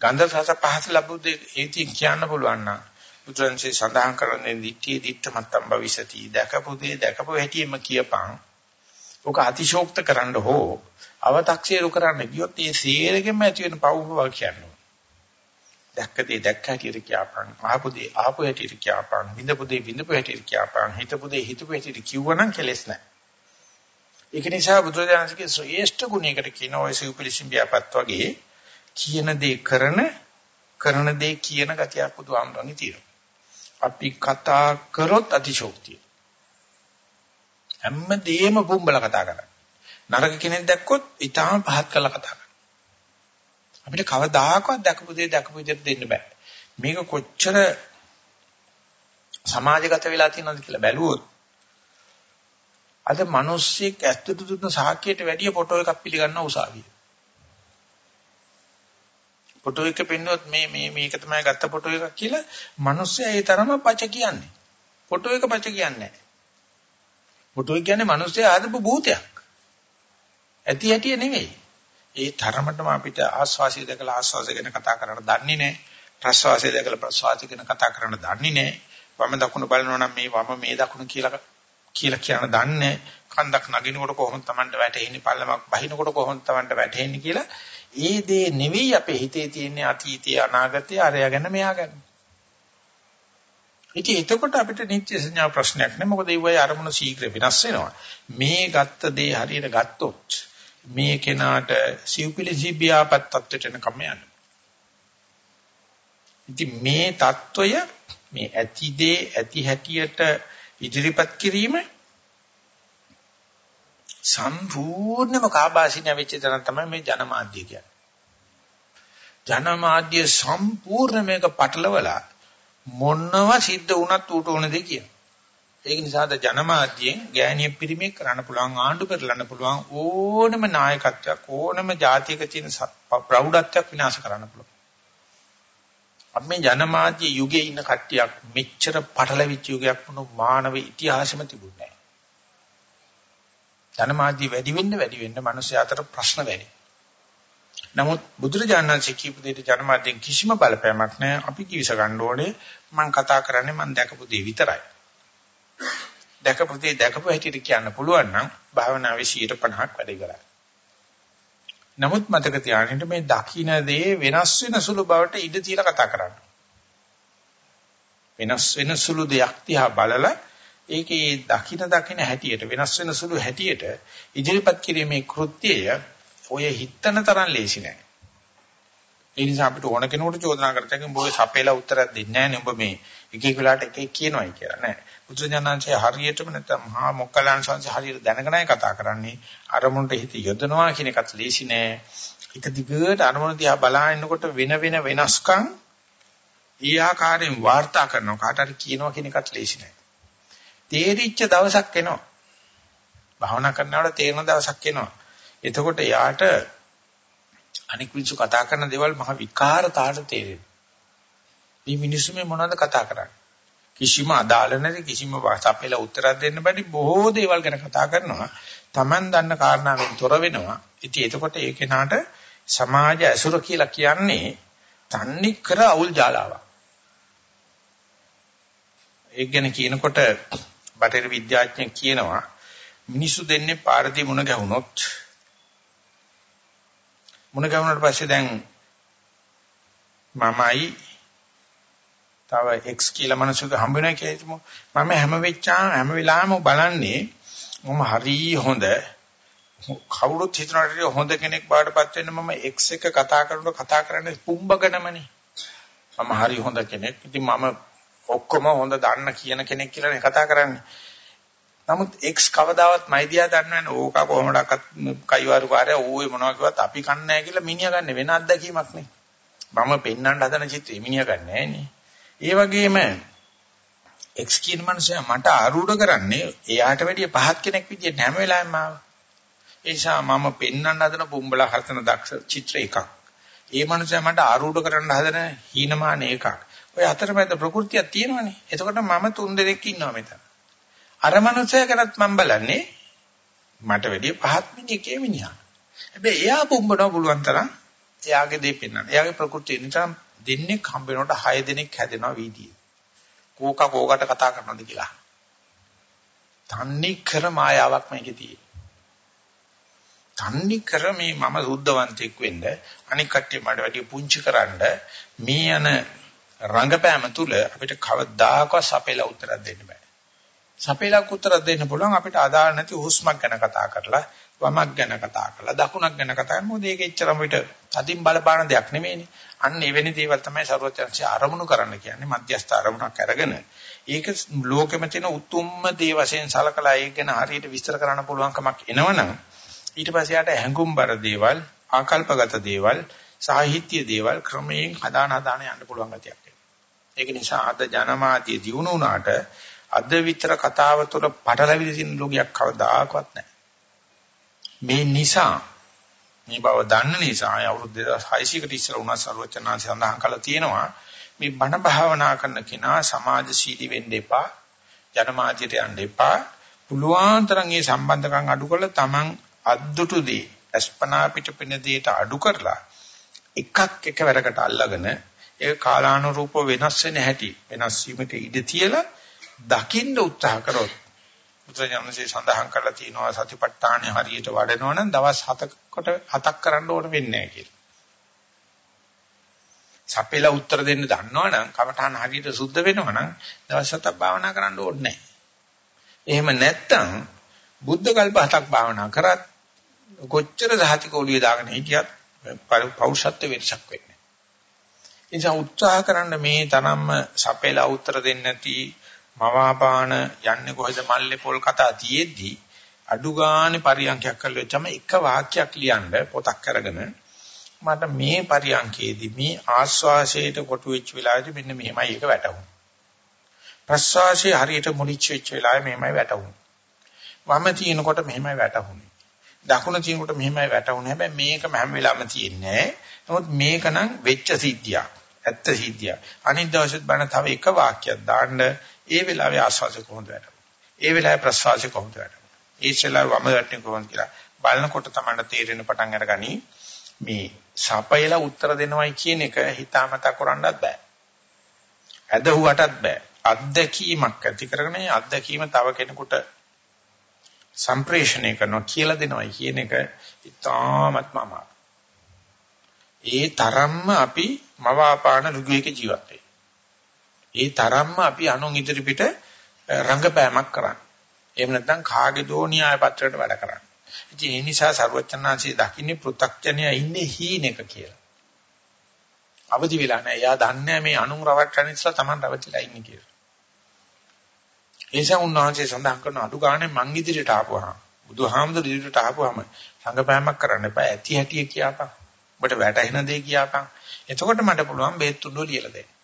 ගන්ධ රස පහස ලැබුදේ ඒටි කියන්න පුළුවන් නම් බුදුන්සේ සඳහන් කරන්නේ දිට්ඨිය දිට්ඨ මත්තම් භවිසති දැකපු දේ දැකපු හැටියෙම කියපං ඔක අතිශෝක්ත කරන්න හෝ අව탁සීරු කරන්න ගියොත් ඒ සීරගෙම ඇති වෙන පව් බව කියන්නේ දැක්ක දේ දැක්ක හැටියට කියපං ආපු දේ ආපු හැටියට කියපං විඳපු දේ විඳපු හැටියට කියපං හිතපු දේ හිතපු හැටියට කිව්වනම් කෙලස් නැහැ ඒක නිසා බුදුරජාණන්ගේ ශ්‍රේෂ්ඨ ගුණයකට කියන ඔය සිව්පිලිසිම් ව්‍යාපත් වගේ කියන දේ කරන කරන දේ කියන ගතියක් බුදුහාමුදුරන්ගේ තියෙනවා අපි කතා කරොත් අතිශෝක්තිය. හැමදේම බුම්බල කතා කරන්නේ. නරක කෙනෙක් දැක්කොත් ඊටාම පහත් කරලා කතා කරනවා. අපිට කවදාකවත් දැකපු දේ දැකපු විදිහට දෙන්න බෑ. මේක කොච්චර සමාජගත වෙලා තියෙනවද කියලා බැලුවොත් අද මිනිස්සෙක් ඇත්තට දුන්න සාක්කියට වැඩිය ෆොටෝ එකක් පිළිගන්න උසාවිය. ෆොටෝ එක පෙන්නුවොත් මේ මේ මේක තමයි ගත්ත ෆොටෝ එකක් කියලා මිනිස්සයා ඒ තරම පච කියන්නේ. ෆොටෝ එක පච කියන්නේ නැහැ. ෆොටෝ කියන්නේ මිනිස්සයා ආදපු භූතයක්. ඇති ඇටි නෙවෙයි. ඒ තරමටම අපිට ආස්වාසිය දැකලා ආස්වාසය ගැන කතා කරන්න දන්නේ නැහැ. ප්‍රස්වාසය දැකලා ප්‍රස්වාසය ගැන කතා කරන්න දන්නේ නැහැ. වම දකුණ බලනවා නම් මේ වම මේ දකුණ කියලා කියලා කියන දන්නේ කන්දක් නගිනකොට කොහොමද Tamanට වැටෙන්නේ පල්ලමක් බහිනකොට කොහොමද Tamanට වැටෙන්නේ කියලා ඒ දේ නෙවෙයි අපේ හිතේ තියෙන අතීතය අනාගතය අරයා ගැන මෙයා ගැන. ඉතින් එතකොට අපිට නිත්‍ය සංඥා ප්‍රශ්නයක් නෑ මොකද ඒ වගේ අරමුණ ශීඝ්‍ර වෙනස් වෙනවා. මේ ගත්ත දේ හරියට ගත්තොත් මේ කෙනාට සිව්පිලිසි බියාපත් තත්ත්වයට එනකම් යන්න. ඉතින් මේ తত্ত্বය මේ ඇති දේ ඇති හැටියට ඉදිරිපත් කිරීම සම්පූර්ණම කාබාසින වෙච්ච තැන තමයි මේ ජනමාධ්‍ය කියන්නේ. ජනමාධ්‍ය සම්පූර්ණ මේක පටලවලා මොනව සිද්ධ වුණත් ඌට ඕන දෙයක් කියනවා. ඒක නිසා ද ජනමාධ්‍යයෙන් ගෑණිය පිරිමේ කරන්න පුළුවන් ආණ්ඩු පෙරලන්න පුළුවන් ඕනම නායකත්වයක් ඕනම ජාතියක තියෙන ප්‍රෞಢත්වයක් විනාශ කරන්න පුළුවන්. අපි මේ ජනමාධ්‍ය යුගයේ ඉන්න කට්ටියක් මෙච්චර පටලවිච්ච යුගයක් වුණු මානව ඉතිහාසෙම තිබුණේ නැහැ. ජනමාධ්‍ය වැඩි වෙන්න වැඩි වෙන්න මිනිස්සු අතර ප්‍රශ්න වැඩි. නමුත් බුදුරජාණන් වහන්සේ කියපු දෙයට ජනමාධ්‍යෙන් කිසිම බලපෑමක් නැහැ. අපි කිවිස ගන්න ඕනේ මම කතා කරන්නේ මම දැකපු දේ විතරයි. දැකපු දේ දැකපු හැටියට කියන්න පුළුවන් නම් භාවනාවේ 150ක් වැඩි කරා. නමුත් මතක තියාගන්න මේ දකින්න දේ වෙනස් වෙන සුළු බවට ඉඩ තියලා කතා කරන්න. වෙනස් වෙන සුළු දෙයක් දිහා බලලා ඒකේ දකින දකින හැටියට වෙනස් වෙන සුළු හැටියට ඉදිරිපත් කිරීමේ කෘත්‍යය ඔය හිතන තරම් ලේසි නෑ. ඒ නිසා අපිට ඕන කෙනෙකුට චෝදනා කරතක උඹ ඔය සපේලා උත්තරයක් දෙන්නේ නැහැ නේ උඹ මේ එක එක වෙලාවට එක එක කියනවායි කියලා නෑ. බුදුජානන්සේ හරියටම නැත්නම් මහා මොක්කලන් සංසය හරියට දැනගෙනයි කතා කරන්නේ. අරමුණට හිත යොදනවා කියන එකත් ලේසි නෑ. එක දිගට අරමුණ දිහා බලාගෙනකොට වෙන වෙන වෙනස්කම් ඊ ආකාරයෙන් වාර්තා කරනවා කාට හරි කියනවා කියන එකත් ලේසි නෑ. තේරිච්ච දවසක් එනවා. භාවනා කරනකොට තේරෙන දවසක් එනවා. එතකොට යාට අනික් මිනිස්සු කතා කරන දේවල් මහ විකාරතාවට තේරෙනවා. මේ මිනිස්සු මේ මොනවද කතා කරන්නේ? කිසිම අදාළ නැති කිසිම සපෙලා උත්තරයක් දෙන්න බැරි බොහෝ දේවල් ගැන කතා කරනවා. Taman දන්න කාරණාවෙන් තොර වෙනවා. ඉතින් එතකොට ඒ කෙනාට සමාජ ඇසුර කියලා කියන්නේ තන්නේ කර අවුල් ජාලාවක්. ඒක ගැන කියනකොට බටහිර විද්‍යාඥයන් කියනවා මිනිස්සු දෙන්නේ පාරදී මුණ ගැහුනොත් මුණ ගැහුනට පස්සේ දැන් මමයි තව X කියලා මනසක හම්බ වෙනවා කියලා හිතමු. මම හැම වෙච්චාම හැම වෙලාවෙම බලන්නේ මම හරි හොඳ කවුරුත් හිතනට හොඳ කෙනෙක් බාටපත් වෙන්න මම X එක කතා කරනකොට කතා කරන්නේ පුම්බකනමනේ. මම හරි හොඳ කෙනෙක්. ඉතින් මම ඔක්කොම හොඳ දන්න කියන කෙනෙක් කියලානේ කතා කරන්නේ. නමුත් X කවදාවත් මයිදියා දන්නේ නැහැ. ඕක කොහොමඩක්වත් කයිවාරු කාර්යය ඕවේ මොනවා කිව්වත් අපි කන්නේ නැහැ කියලා මිනිහා ගන්න වෙන අත්දැකීමක් නේ. මම පෙන්වන්න හදන චිත්‍රය මිනිහා ගන්න නැහැ නේ. ඒ වගේම X කියන මනුස්සයා මට ආරූඪ කරන්නේ එයාට වැඩිය පහත් කෙනෙක් විදියට හැම වෙලාවෙම ආව. ඒ නිසා මම පෙන්වන්න හදන පුම්බලා හතන දක්ෂ චිත්‍ර එකක්. ඒ මනුස්සයා මට ආරූඪ කරන්න හදන හීනමාන එකක්. ඔය අතරමැද ප්‍රകൃතියක් තියෙනවනේ. එතකොට මම තුන් දෙනෙක් ඉන්නවා මෙතන. අර මනුස්සයා කරත් මම බලන්නේ මට වැඩිය පහත් මිනිහකේ මිනිහා. හැබැයි එයා පුම්බනවා පුළුවන් තරම් එයාගේ දේ පෙන්වන්න. එයාගේ ප්‍රകൃතිය නිසා දෙන්නේ හම්බ වෙනකොට 6 දෙනෙක් හැදෙනවා වීදියේ. කෝක කෝකට කතා කරනවද කියලා. තන්නේ කර මායාවක් මේකේ තියෙන්නේ. තන්නේ කර මේ මම සුද්ධවන්තෙක් වෙන්න අනික් කට්ටිය මට වැඩි පුංචි කරන්න මේ යන රංගපෑම තුල අපිට කවදාකවත් සපේලා උත්තරයක් දෙන්න බෑ. සපේලා උත්තරයක් දෙන්න පුළුවන් අපිට අදාළ නැති හුස්මක් ගැන කතා කරලා වමක් ගැන කතා කරලා දකුණක් ගැන කතා කරලා. මොකද ඒක එච්චරම පිට තදින් බලපාන දෙයක් නෙමෙයිනේ. අන්න එවැනි දේවල් තමයි ਸਰවඥාන්සේ ආරමුණු කරන්න කියන්නේ මධ්‍යස්ථ ආරමුණක් අරගෙන. ඒක ලෝකෙම තියෙන උතුම්ම දේ වශයෙන් සලකලා ඒක ගැන හරියට විස්තර කරන්න පුළුවන් කමක් එනවනම් ඊට පස්සේ යාට හැඟුම්බර දේවල් ආකල්පගත දේවල් සාහිත්‍ය දේවල් ක්‍රමයෙන් හදාන හදාන යන්න පුළුවන් ගතියක් ඒක නිසා අද ජනමාධ්‍ය දියුණු වුණාට අද විතර කතාව තුළ පටලැවිලි තියෙන ලෝකයක් කවදාකවත් නැහැ. මේ නිසා මේ බව දන්න නිසා අවුරුදු 2600කට ඉස්සර වුණා සරුවචනාංශ සඳහන් කළා තියෙනවා මේ බණ භාවනා කරන කෙනා සමාජශීලී වෙන්න එපා ජනමාධ්‍යට යන්න එපා පුළුවන් තරම් මේ සම්බන්ධකම් අඩු කරලා Taman අද්දුටු දේ අස්පනා පිටපින දෙයට අඩු කරලා එකක් එකවරකට අල්ලගෙන ඒක කාලානුරූපව වෙනස් වෙන හැටි වෙනස් වීමට ඉඩ තියලා දකින්න උත්සාහ කරොත් බුදුරජාණන්සේ සඳහන් කරලා තියෙනවා සතිපට්ඨානෙ හරියට වඩනවා නම් දවස් 7කට 7ක් කරන්න ඕන වෙන්නේ නැහැ කියලා. සපෙලා උත්තර දෙන්න දන්නවනම් කමඨාන හරියට සුද්ධ වෙනවනම් දවස් 7ක් භාවනා කරන්න ඕනේ නැහැ. එහෙම නැත්තම් බුද්ධ කල්ප 7ක් භාවනා කරත් කොච්චර සහතික ඔළුවේ දාගෙන හිටියත් පෞරුෂත්ව වෙනසක් වෙන්නේ. ඒ නිසා උත්සාහ කරන්න මේ තරම්ම සපෙලා උත්තර දෙන්නේ නැති මවාපාන යන්නේ කොහෙද මල්ලේ පොල් කතා තියෙද්දි අඩු ගානේ පරියන්ඛයක් කරලා වෙච්චම එක වාක්‍යයක් ලියන්න පොතක් අරගෙන මට මේ පරියන්ඛයේදී මේ ආස්වාසයට කොටු වෙච්ච වෙලාවේදී මෙන්න මෙහෙමයි ඒක වැටහුණා. ප්‍රස්වාසයේ හරියට මුලිච්ච වෙච්ච වෙලාවේ මෙහෙමයි වැටහුණා. වම තියෙනකොට මෙහෙමයි වැටහුණේ. දකුණ තියෙනකොට මෙහෙමයි වැටහුණේ. හැබැයි මේකම හැම වෙලාවෙම තියෙන්නේ නැහැ. නමුත් මේක නම් වෙච්ච සිද්ධියක්. ඇත්ත සිද්ධියක්. අනිත් දවසෙත් බණ තව එක වාක්‍යයක් දාන්න ඒ වෙලාවේ ආස්වාසය කොහොමද වැටෙන්නේ? ඒ වෙලාවේ ප්‍රස්වාසය කොහොමද වැටෙන්නේ? ඒ වෙලාවේ වම වැටෙන්නේ කොහොමද කියලා බලනකොට තමයි තේරෙන පටන් අරගනි මේ සපයලා උත්තර දෙනවයි කියන එක හිතාමතා කරන්නත් බෑ. ඇදහුවටත් බෑ. අත්දැකීමක් ඇති කරගෙන අත්දැකීම තව කෙනෙකුට සම්ප්‍රේෂණය කරනවා කියලා දෙනවයි කියන එක ඉතාමත්ම අමාරුයි. ඒ තරම්ම අපි මවාපාන ලුගුවේක ජීවත් ඒ තරම්ම අපි අනුන් ඉදිරි පිට රංගපෑමක් කරන්නේ. එහෙම නැත්නම් කාගේ දෝ න්‍යාය පත්‍රයට වැඩ කරන්නේ. ඉතින් ඒ නිසා සර්වචන්නාංශي දකින්නේ පෘ탁ජනයා ඉන්නේ හීනෙක කියලා. අවදි වෙලා නැහැ. එයා දන්නේ මේ අනුන් රවට්ටන ඉස්සලා Taman රවටිලා ඉන්නේ කියලා. ඒ නිසා උන්වහන්සේ සඳහන් කරන අඩු ගානේ මං ඉදිරියට ආපුවාම බුදුහාමුදුරු ඉදිරියට ආපුවාම සංගපෑමක් කරන්න එපා. ඇති හැටි කියපන්. ඔබට වැටහෙන දේ කියපන්. එතකොට මට පුළුවන් බේත් තුඩුව ලියලා දෙන්න.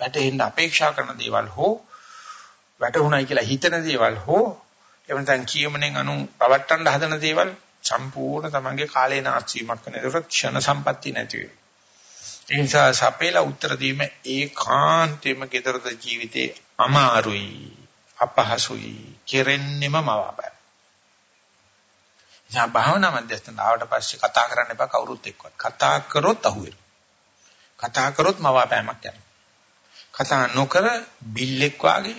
වැටෙන්න අපේක්ෂා කරන දේවල් හෝ වැටුණයි කියලා හිතන දේවල් හෝ එහෙම නැත්නම් කියමනෙන් අනු පවට්ටන්න හදන දේවල් සම්පූර්ණ තමන්ගේ කාලේ නාස්ති වීමක් වෙන ඒකට ක්ෂණ සම්පatti නැති වෙනවා. ඒ නිසා සපේලා උත්තර දීම ඒකාන්තයෙන්ම gedරද ජීවිතේ අමාරුයි අපහසුයි කෙරෙන්නෙම මවබෑ. ඉතින් භාවනා මධ්‍යස්ථාන ආවට පස්සේ කතා කරන්න එපා කවුරුත් එක්කවත්. කතා කරොත් අහුවෙනවා. කතා කරොත් මවාපෑමක් යනවා. කතා නොකර බිල්ලෙක් වාගේ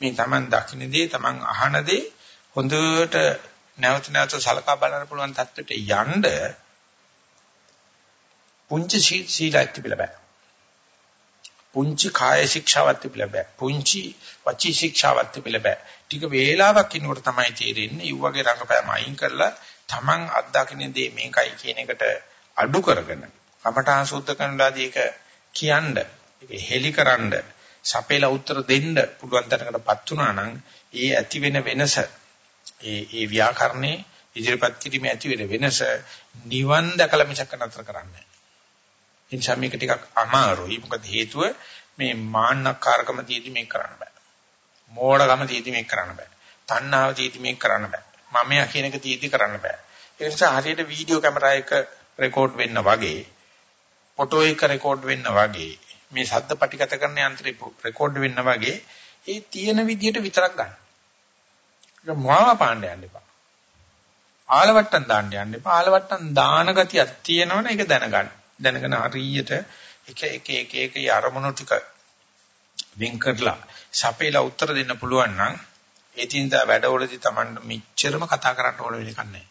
මේ Taman දකින්න දේ Taman අහන දේ හොඳට නැවත නැවත සලකා බලන්න පුළුවන් තත්ත්වයට යන්න පුංචි සීලයක් තිබිලා බෑ. පුංචි කාය ශික්ෂාවක් තිබිලා බෑ. පුංචි වචී ශික්ෂාවක් තිබිලා බෑ. ටික වේලාවක් ඉන්නකොට තමයි තේරෙන්නේ ඊ වගේ රංගපෑම අයින් කරලා Taman අත්දකින්න දේ මේකයි කියන එකට අඩු කරගෙන කමඨාන් සුද්ධ කරනලාදී ඒක කියන්න ඒක හෙලිකරනද සපේලා උත්තර දෙන්න පුළුවන් තරකටපත් වුණා නම් ඒ ඇති වෙන වෙනස ඒ ඒ ව්‍යාකරණේ ඉදිරිපත් කිරීමේ ඇති වෙන වෙනස නිවන් දැකලා මිසක නතර කරන්නේ නැහැ. නිසා මේක ටිකක් අමාරුයි. මොකද හේතුව මේ මාන්නකාරකම තියදී මේක කරන්න බෑ. මෝඩකම තියදී මේක කරන්න බෑ. තණ්හාව තියදී මේක කරන්න බෑ. මමයා කියන එක තියදී කරන්න බෑ. ඒ නිසා හරියට වීඩියෝ කැමරා එක රෙකෝඩ් වෙන්න වගේ ෆොටෝ එක රෙකෝඩ් වෙන්න වගේ මේ ශබ්ද පටිගත කරන යන්ත්‍රේ රෙකෝඩ් වෙන්න වගේ ඒ තියෙන විදියට විතරක් ගන්න. ඒක මොනවා පාණ්ඩ යන්න එපා. ආලවට්ටම් දාන්න යන්න එපා. ආලවට්ටම් දාන ගතියක් තියෙනවනේ ඒක දැනගන්න. දැනගෙන හරියට එක එක එක එක අරමුණු ටික වෙන් කරලා සපේලා උත්තර දෙන්න පුළුවන් නම් ඒ තින්දා වැඩවලදී Tamanne මෙච්චරම කතා කරන්න ඕන වෙන එකක් නැහැ.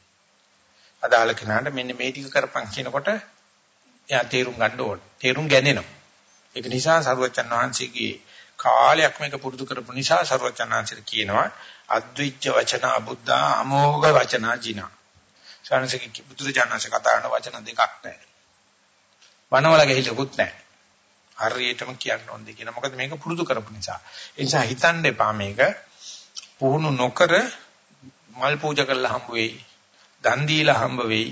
අදාළ කෙනාට මෙන්න මේ ටික කරපන් කියනකොට එයා තේරුම් ගන්න ඕන. තේරුම් ගන්නේනවා. ඒක නිසා සරුවචන් වහන්සේගේ කාලයක් මේක පුරුදු කරපු නිසා සරුවචන් වහන්සේට කියනවා අද්විච්ච වචන අබුද්ධා අමෝඝ වචන ජිනා. සානසික බුදුරජාණන්සේ කතා කරන වචන දෙකක් නැහැ. වනවල ගහිලකුත් නැහැ. හරියටම කියන්න ඕනේ කියන මොකද මේක පුරුදු කරපු නිසා. ඒ නිසා හිතන්න එපා මේක පුහුණු නොකර මල් පූජා කරලා හම්බ වෙයි. දන් දීලා හම්බ වෙයි.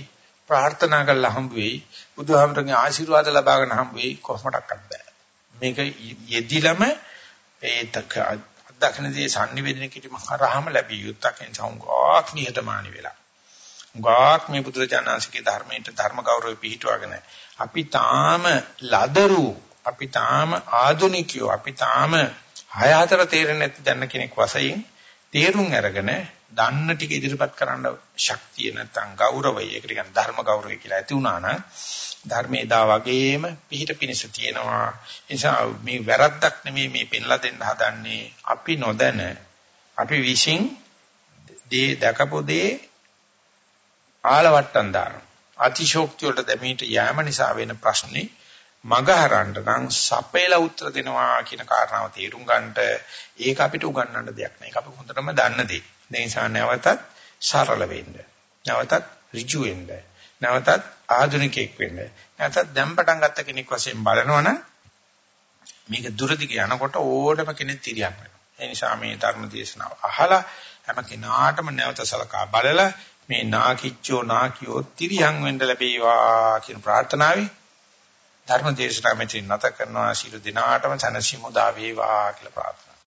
ප්‍රාර්ථනා කරලා හම්බ වෙයි. බුදුහාමරගේ ආශිර්වාද ලබාගෙන හම්බ වෙයි කොහොමඩක්වත් බෑ. මේක යෙදිලම ඒ තක අත්දැකනදී sannivedana කිරීම හරහාම ලැබිය යුත්තක් ඒ සංඝාක් නිහතමානී වෙලා. ගාක් මේ බුදුරජාණන්සේගේ ධර්මයට ධර්ම ගෞරවය පිහිටුවගෙන අපි තාම ලදරු අපි තාම ආදුනිකයෝ අපි තාම හය හතර තේරෙන්නේ නැති දන්න කෙනෙක් වශයෙන් තේරුම් අරගෙන දන්න ටික ඉදිරිපත් කරන්න ශක්තිය නැත්නම් ගෞරවය ඒකට කියන ධර්ම ගෞරවය කියලා ඇති වුණා නම් ධර්මයේ දා වගේම පිහිට පිනිස තියෙනවා ඒ නිසා මේ වැරද්දක් නෙමෙයි මේ පෙන්ලා දෙන්න හදන්නේ අපි නොදැන අපි විශ්ින් දේ දකපු දේ ආලවට්ටම් දාන අතිශෝක්ති වලට දෙමීට යෑම නිසා වෙන ප්‍රශ්නේ මගහරන්න නම් සපේලා උත්තර දෙනවා කියන කාරණාව තේරුම් ගන්නට ඒක අපිට උගන්වන්න දෙයක් නෑ. ඒක අපි හොඳටම දන්න දෙයක්. ඒ නිසා නැවතත් සරල වෙන්න. නැවතත් ඍජු වෙන්න. නැවතත් ආධුනිකයෙක් වෙන්න. නැවතත් දැන් පටන් ගත්ත කෙනෙක් වශයෙන් බලනවනම් මේක දුරදිග යනකොට ඕඩම කෙනෙක් තිරියක් වෙනවා. ඒ නිසා මේ ධර්ම දේශනාව අහලා හැම කෙනාටම නැවත සලකා බලලා මේ නාකිච්චෝ නාකියෝ තිරියන් වෙන්න ලැබේවා කියන ප්‍රාර්ථනාවයි ධර්ම දේශනාව මෙතන නැත කරනවා ශිරු දිනාටම සනසිමුදා වේවා කියලා ප්‍රාර්ථනා